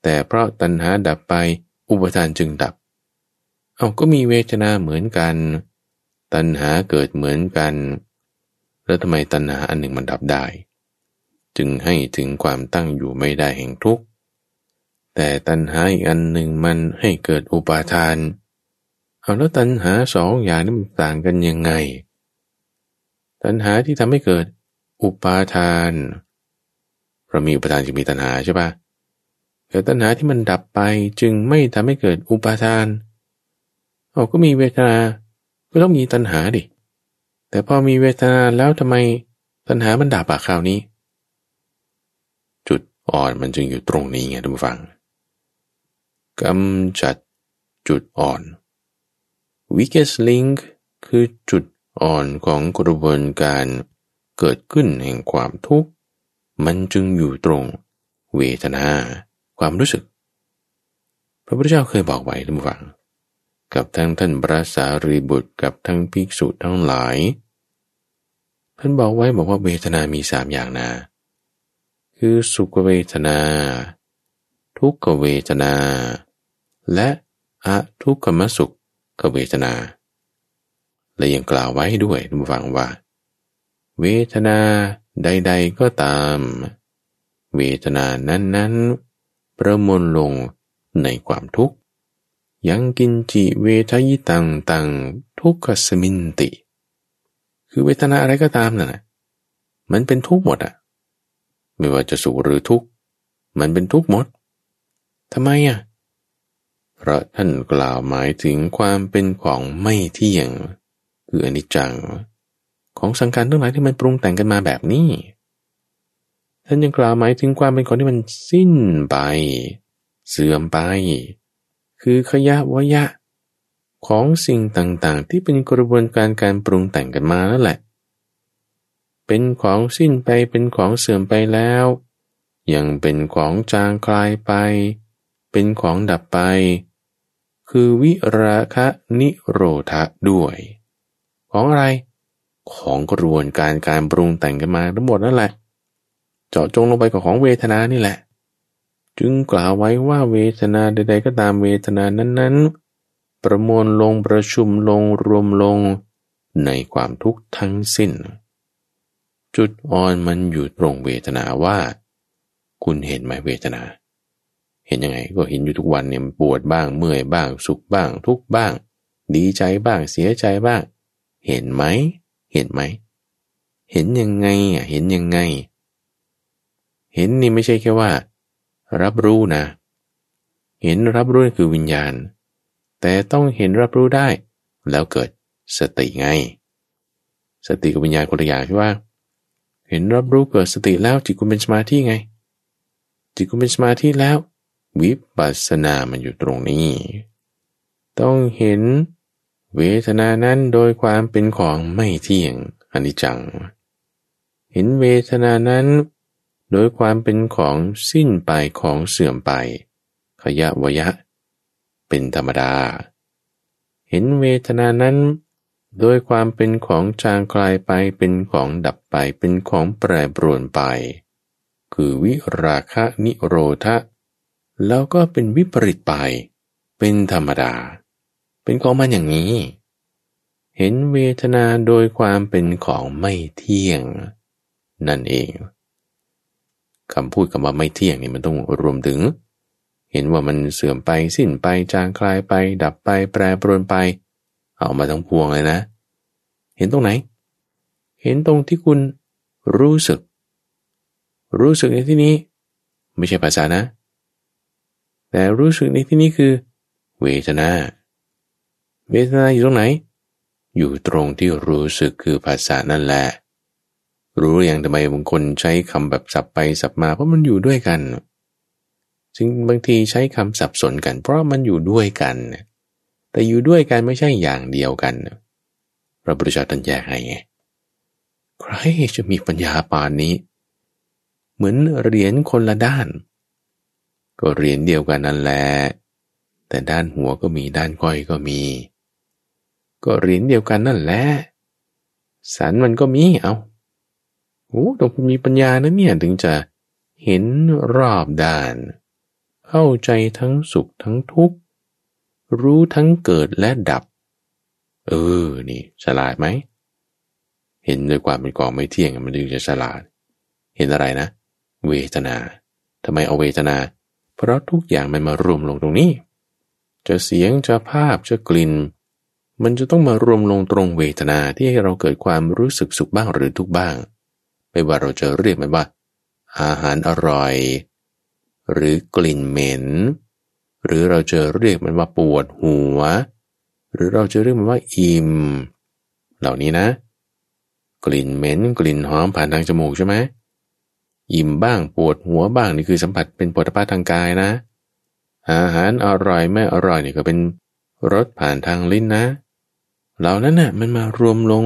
แต่เพราะตัณหาดับไปอุปทานจึงดับ เอาก็มีเวทนาเหมือนกัน ตัณหาเกิดเหมือนกัน แล้วทำไมตัณหาอันหนึ่งมันดับได้ จึงให้ถึงความตั้งอยู่ไม่ได้แห่งทุกข์แต่ตัณหาอีกอันหนึ่งมันให้เกิดอุปาทานเเอาแล้วตัณหาสองอย่างนี้มันต่างกันยังไง ตัณหาที่ทำให้เกิดอุปาทานเรามีอุปาทานจึงมีตัณหาใช่ปะแต่ตัณหาที่มันดับไปจึงไม่ทำให้เกิดอุปาทานเอาก็มีเวทนาก็ต้องมีตัณหาดิ แต่พอมีเวทนาแล้วทำไมตัณหามันดับอะคราวนี้ จุดอ่อนมันจึงอยู่ตรงนี้ไงทุกฝังกำจัดจุดอ่อน weakest link คือจุดอ่อนของกระบวนการเกิดขึ้นแห่งความทุกข์ มันจึงอยู่ตรงเวทนา ความรู้สึก พระพุทธเจ้าเคยบอกไว้ท่านฟัง กับทั้งท่านพระสารีบุตรกับทั้งภิกษุทั้งหลาย ท่านบอกไว้บอกว่าเวทนามีสามอย่างนะ คือสุขเวทนา ทุกขเวทนา และอะทุกขมสุขก เวทนา และยังกล่าวไว้ด้วยทุกฝังว่า เวทนาใด ๆก็ตาม เวทนานั้นๆ ประมวลลงในความทุกข์ ยังกินจิเวทยิตังตังทุกขสมินติ คือเวทนาอะไรก็ตามนั่นแหะมันเป็นทุกข์หมดอะไม่ว่าจะสุขหรือทุกข์ มันเป็นทุกข์หมดทำไมอะ เพราะท่านกล่าวหมายถึงความเป็นของไม่เที่ยง คืออนิจจัง ของสังขารทั้งหลายที่มันปรุงแต่งกันมาแบบนี้ ท่านยังกล่าวหมายถึงความเป็นของที่มันสิ้นไป เสื่อมไป คือขยะวยะ ของสิ่งต่างๆ ที่เป็นกระบวนการการปรุงแต่งกันมานั่นแหละ เป็นของสิ้นไปเป็นของเสื่อมไปแล้ว ยังเป็นของจางคลายไปเป็นของดับไป คือวิราคะนิโรธะด้วย ของอะไร ของกระบวนการการปรุงแต่งกันมาทั้งหมดนั่นแหละ เจาะจงลงไปกับของเวทนานี่แหละ จึงกล่าวไว้ว่าเวทนาใด ๆ ก็ตามเวทนานั้น ๆ ประมวลลงประชุมลงรวมลงในความทุกข์ทั้งสิ้น จุดอ่อนมันอยู่ตรงเวทนาว่า คุณเห็นไหมเวทนา เห็นยังไงก็เห็นอยู่ทุกวันเนี่ยปวดบ้างเมื่อยบ้าง สุขบ้าง ทุกบ้าง ดีใจบ้างเสียใจบ้าง เห็นไหม เห็นไหม เห็นยังไงอะเห็นยังไง เห็นนี่ไม่ใช่แค่ว่า รับรู้นะ เห็นรับรู้คือวิญญาณ แต่ต้องเห็นรับรู้ได้ แล้วเกิดสติไง สติกับวิญญาณคนละอย่างใช่ว่า เห็นรับรู้เกิดสติแล้วจิตคุณเป็นสมาธิไง จิตคุณเป็นสมาธิแล้ว วิปัสสนามันอยู่ตรงนี้ ต้องเห็นเวทนานั้นโดยความเป็นของไม่เที่ยงอนิจจัง เห็นเวทนานั้น โดยความเป็นของสิ้นไปของเสื่อมไป ขยะวยะ เป็นธรรมดา เห็นเวทนานั้น โดยความเป็นของจางคลายไปเป็นของดับไปเป็นของแปรปรวนไป คือวิราคะนิโรธ แล้วก็เป็นวิปริตไป เป็นธรรมดา เป็นของมันอย่างนี้ เห็นเวทนาโดยความเป็นของไม่เที่ยง นั่นเองคำพูดคำว่าไม่เที่ยงนี่มันต้องรวมถึง เห็นว่ามันเสื่อมไปสิ้นไปจางคลายไป ดับไปแปรปรวนไป เอามาทั้งพวงเลยนะ เห็นตรงไหน เห็นตรงที่คุณรู้สึก รู้สึกในที่นี้ ไม่ใช่ภาษานะ แต่รู้สึกในที่นี้คือ เวทนา เวทนาอยู่ตรงไหน อยู่ตรงที่รู้สึกคือภาษานั่นแหละ รู้อย่างทำไมบางคนใช้คำแบบสับไปสับมาเพราะมันอยู่ด้วยกันจึงบางทีใช้คำสับสนกัน เพราะมันอยู่ด้วยกัน แต่อยู่ด้วยกันไม่ใช่อย่างเดียวกันพระพุทธเจ้าตรัสแยกให้ไงใครจะมีปัญญาปานนี้ เหมือนเหรียญคนละด้าน ก็เหรียญเดียวกันนั่นแหละแต่ด้านหัวก็มีด้านก้อยก็มี ก็เหรียญเดียวกันนั่นแหละสันมันก็มีเอาโอ้ต้องมีปัญญานะเนี่ยถึงจะเห็นรอบด้าน เข้าใจทั้งสุขทั้งทุกข์ รู้ทั้งเกิดและดับ เออ นี่ฉลาดไหม เห็นด้วยความเป็นกองไม่เที่ยงมันดึงจะฉลาด เห็นอะไรนะ เวทนาทำไมเอาเวทนา เพราะทุกอย่างมันมารวมลงตรงนี้ จะเสียงจะภาพจะกลิ่น มันจะต้องมารวมลงตรงเวทนาที่ให้เราเกิดความรู้สึกสุขบ้างหรือทุกบ้าง ไม่ว่าเราจะเรียกมันว่า อาหารอร่อย หรือกลิ่นเหม็น หรือเราจะเรียกมันว่าปวดหัว หรือเราจะเรียกมันว่าอิ่ม เหล่านี้นะ กลิ่นเหม็นกลิ่นหอมผ่านทางจมูกใช่ไหม อิ่มบ้างปวดหัวบ้างนี่คือสัมผัสเป็นปวดภาทางกายนะ อาหารอร่อยไม่อร่อยนี่ก็เป็นรสผ่านทางลิ้นนะ เหล่านั้นนะ่ะมันมารวมลง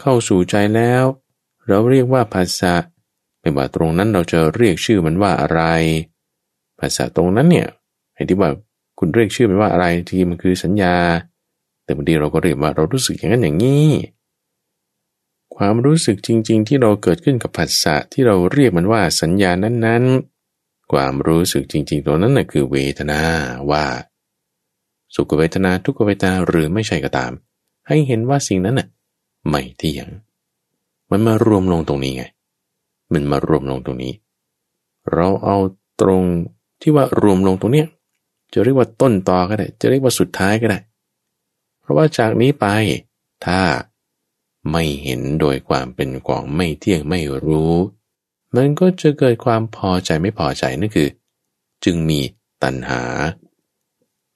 เข้าสู่ใจแล้ว เราเรียกว่าภาษาไม่ว่าตรงนั้นเราจะเรียกชื่อมันว่าอะไร ภาษาตรงนั้นเนี่ยไอ้ที่ว่าคุณเรียกชื่อมันว่าอะไรทีมันคือสัญญา แต่บางทีเราก็เรียกว่าเรารู้สึกอย่างนั้นอย่างนี้ ความรู้สึกจริง ๆ ที่เราเกิดขึ้นกับผัสสะที่เราเรียกมันว่าสัญญานั้น ๆ ความรู้สึกจริง ๆ ตัวนั้นน่ะคือเวทนาว่า สุขเวทนาทุกเวทนาหรือไม่ใช่ก็ตาม ให้เห็นว่าสิ่งนั้นน่ะไม่เที่ยง มันมารวมลงตรงนี้ไง มันมารวมลงตรงนี้ เราเอาตรงที่ว่ารวมลงตรงเนี้ยจะเรียกว่าต้นตอก็ได้ จะเรียกว่าสุดท้ายก็ได้ เพราะว่าจากนี้ไป ถ้า ไม่เห็นโดยความเป็นของไม่เที่ยงไม่รู้ มันก็จะเกิดความพอใจไม่พอใจนั่นคือ จึงมีตัณหา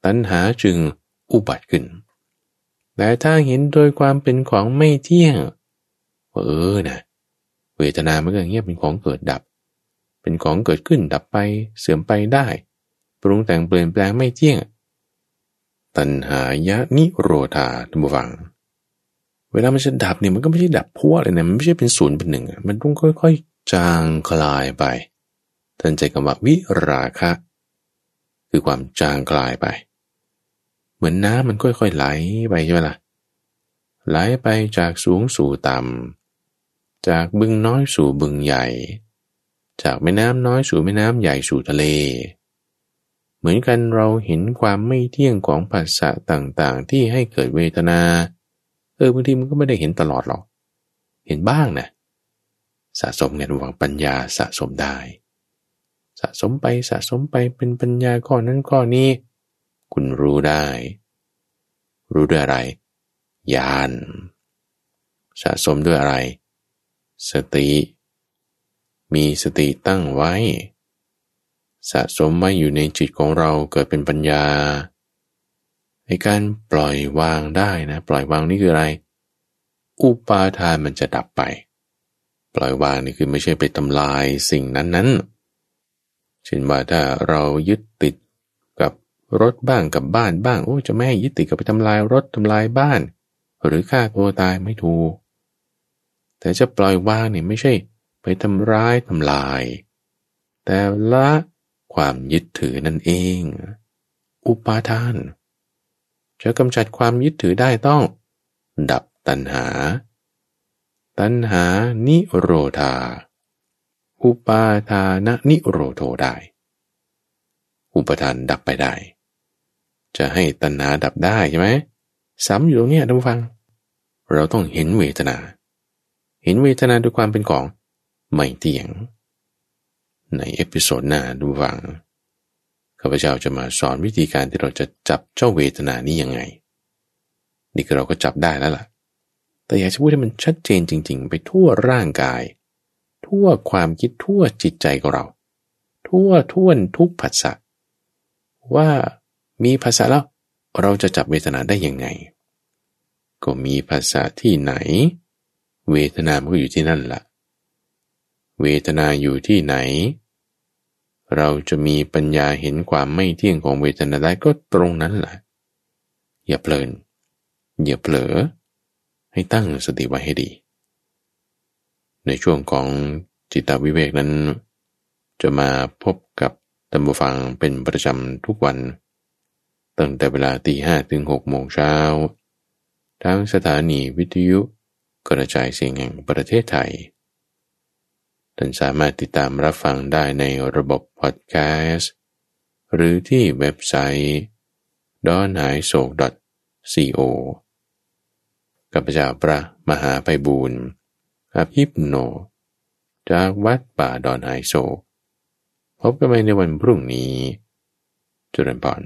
ตัณหาจึงอุบัติขึ้น แต่ถ้าเห็นโดยความเป็นของไม่เที่ยงว่าเออนะเวทนามันก็เงียบเป็นของเกิดดับ เป็นของเกิดขึ้นดับไปเสื่อมไปได้ ปรุงแต่งเปลี่ยนแปลงไม่เที่ยง ตัณหายะนิโรธาทุกฝัง เวลามันจะดับเนี่ยมันก็ไม่ใช่ดับพัวเลยนะมันไม่ใช่เป็นศูนย์เป็นหนึ่งมันต้องค่อย ๆ จางคลายไปท่านใจคำว่าวิราคะ คือความจางคลายไป เหมือนน้ำมันค่อยๆไหลไปใช่ไหมล่ะไหลไปจากสูงสู่ต่ำจากบึงน้อยสู่บึงใหญ่ จากแม่น้ำน้อยสู่แม่น้ำใหญ่สู่ทะเล เหมือนกันเราเห็นความไม่เที่ยงของภาษาต่างๆ ที่ให้เกิดเวทนา เออบางทีมันก็ไม่ได้เห็นตลอดหรอก เห็นบ้างนะ สะสมเงินหวังปัญญาสะสมได้ สะสมไปสะสมไปเป็นปัญญาข้อนั้นข้อนี้ คุณรู้ได้ รู้ด้วยอะไร ญาณ สะสมด้วยอะไร สติ มีสติตั้งไว้ สะสมไว้อยู่ในจิตของเราเกิดเป็นปัญญา ในการปล่อยวางได้นะ ปล่อยวางนี่คืออะไร อุปาทานมันจะดับไป ปล่อยวางนี่คือไม่ใช่ไปทำลายสิ่งนั้นๆเช่นว่าถ้าเรายึดติดกับรถบ้างกับบ้านบ้างโอ้จะไม่ให้ยึดติดกับไปทำลายรถทำลายบ้าน หรือฆ่าตัวตายไม่ถูกแต่จะปล่อยวางนี่ไม่ใช่ ไปทำร้ายทำลาย แต่ละความยึดถือนั่นเอง อุปาทาน จะกำจัดความยึดถือได้ต้อง ดับตัณหา ตัณหานิโรธา อุปาทานนิโรโทได้ อุปทานดับไปได้ จะให้ตัณหาดับได้ใช่ไหมซ้ำอยู่ตรงนี้ท่านฟัง เราต้องเห็นเวทนา เห็นเวทนาด้วยความเป็นของไม่เที่ยง ใน episode หน้าท่านผู้ฟัง ข้าพเจ้าจะมาสอนวิธีการที่เราจะจับเจ้าเวทนานี้ยังไง นี่คือเราก็จับได้แล้วล่ะ แต่อยากจะพูดให้มันชัดเจนจริง ๆ ไปทั่วร่างกาย ทั่วความคิดทั่วจิตใจของเรา ทั่วถ้วนทุกผัสสะว่ามีผัสสะแล้วเราจะจับเวทนาได้ยังไง ก็มีภาษาที่ไหน เวทนามันก็อยู่ที่นั่นละ่ะ เวทนาอยู่ที่ไหน เราจะมีปัญญาเห็นความไม่เที่ยงของเวทนาได้ก็ตรงนั้นแหละ อย่าเพลิน อย่าเผลอ ให้ตั้งสติไว้ให้ดี ในช่วงของจิตวิเวกนั้น จะมาพบกับตัมบูฟังเป็นประจำทุกวัน ตั้งแต่เวลาตีห้ถึงหกโมงเช้าทั้งสถานีวิทยุกระจายเสียงแห่งประเทศไทย ท่านสามารถติดตามรับฟังได้ในระบบพอดแคสต์ หรือที่เว็บไซต์ donaiso.co กับพระเจ้าพระมหาไพบูรณ์อภิปโน จากวัดป่าดอนไฮโศก พบกันใหม่ในวันพรุ่งนี้จุลปอน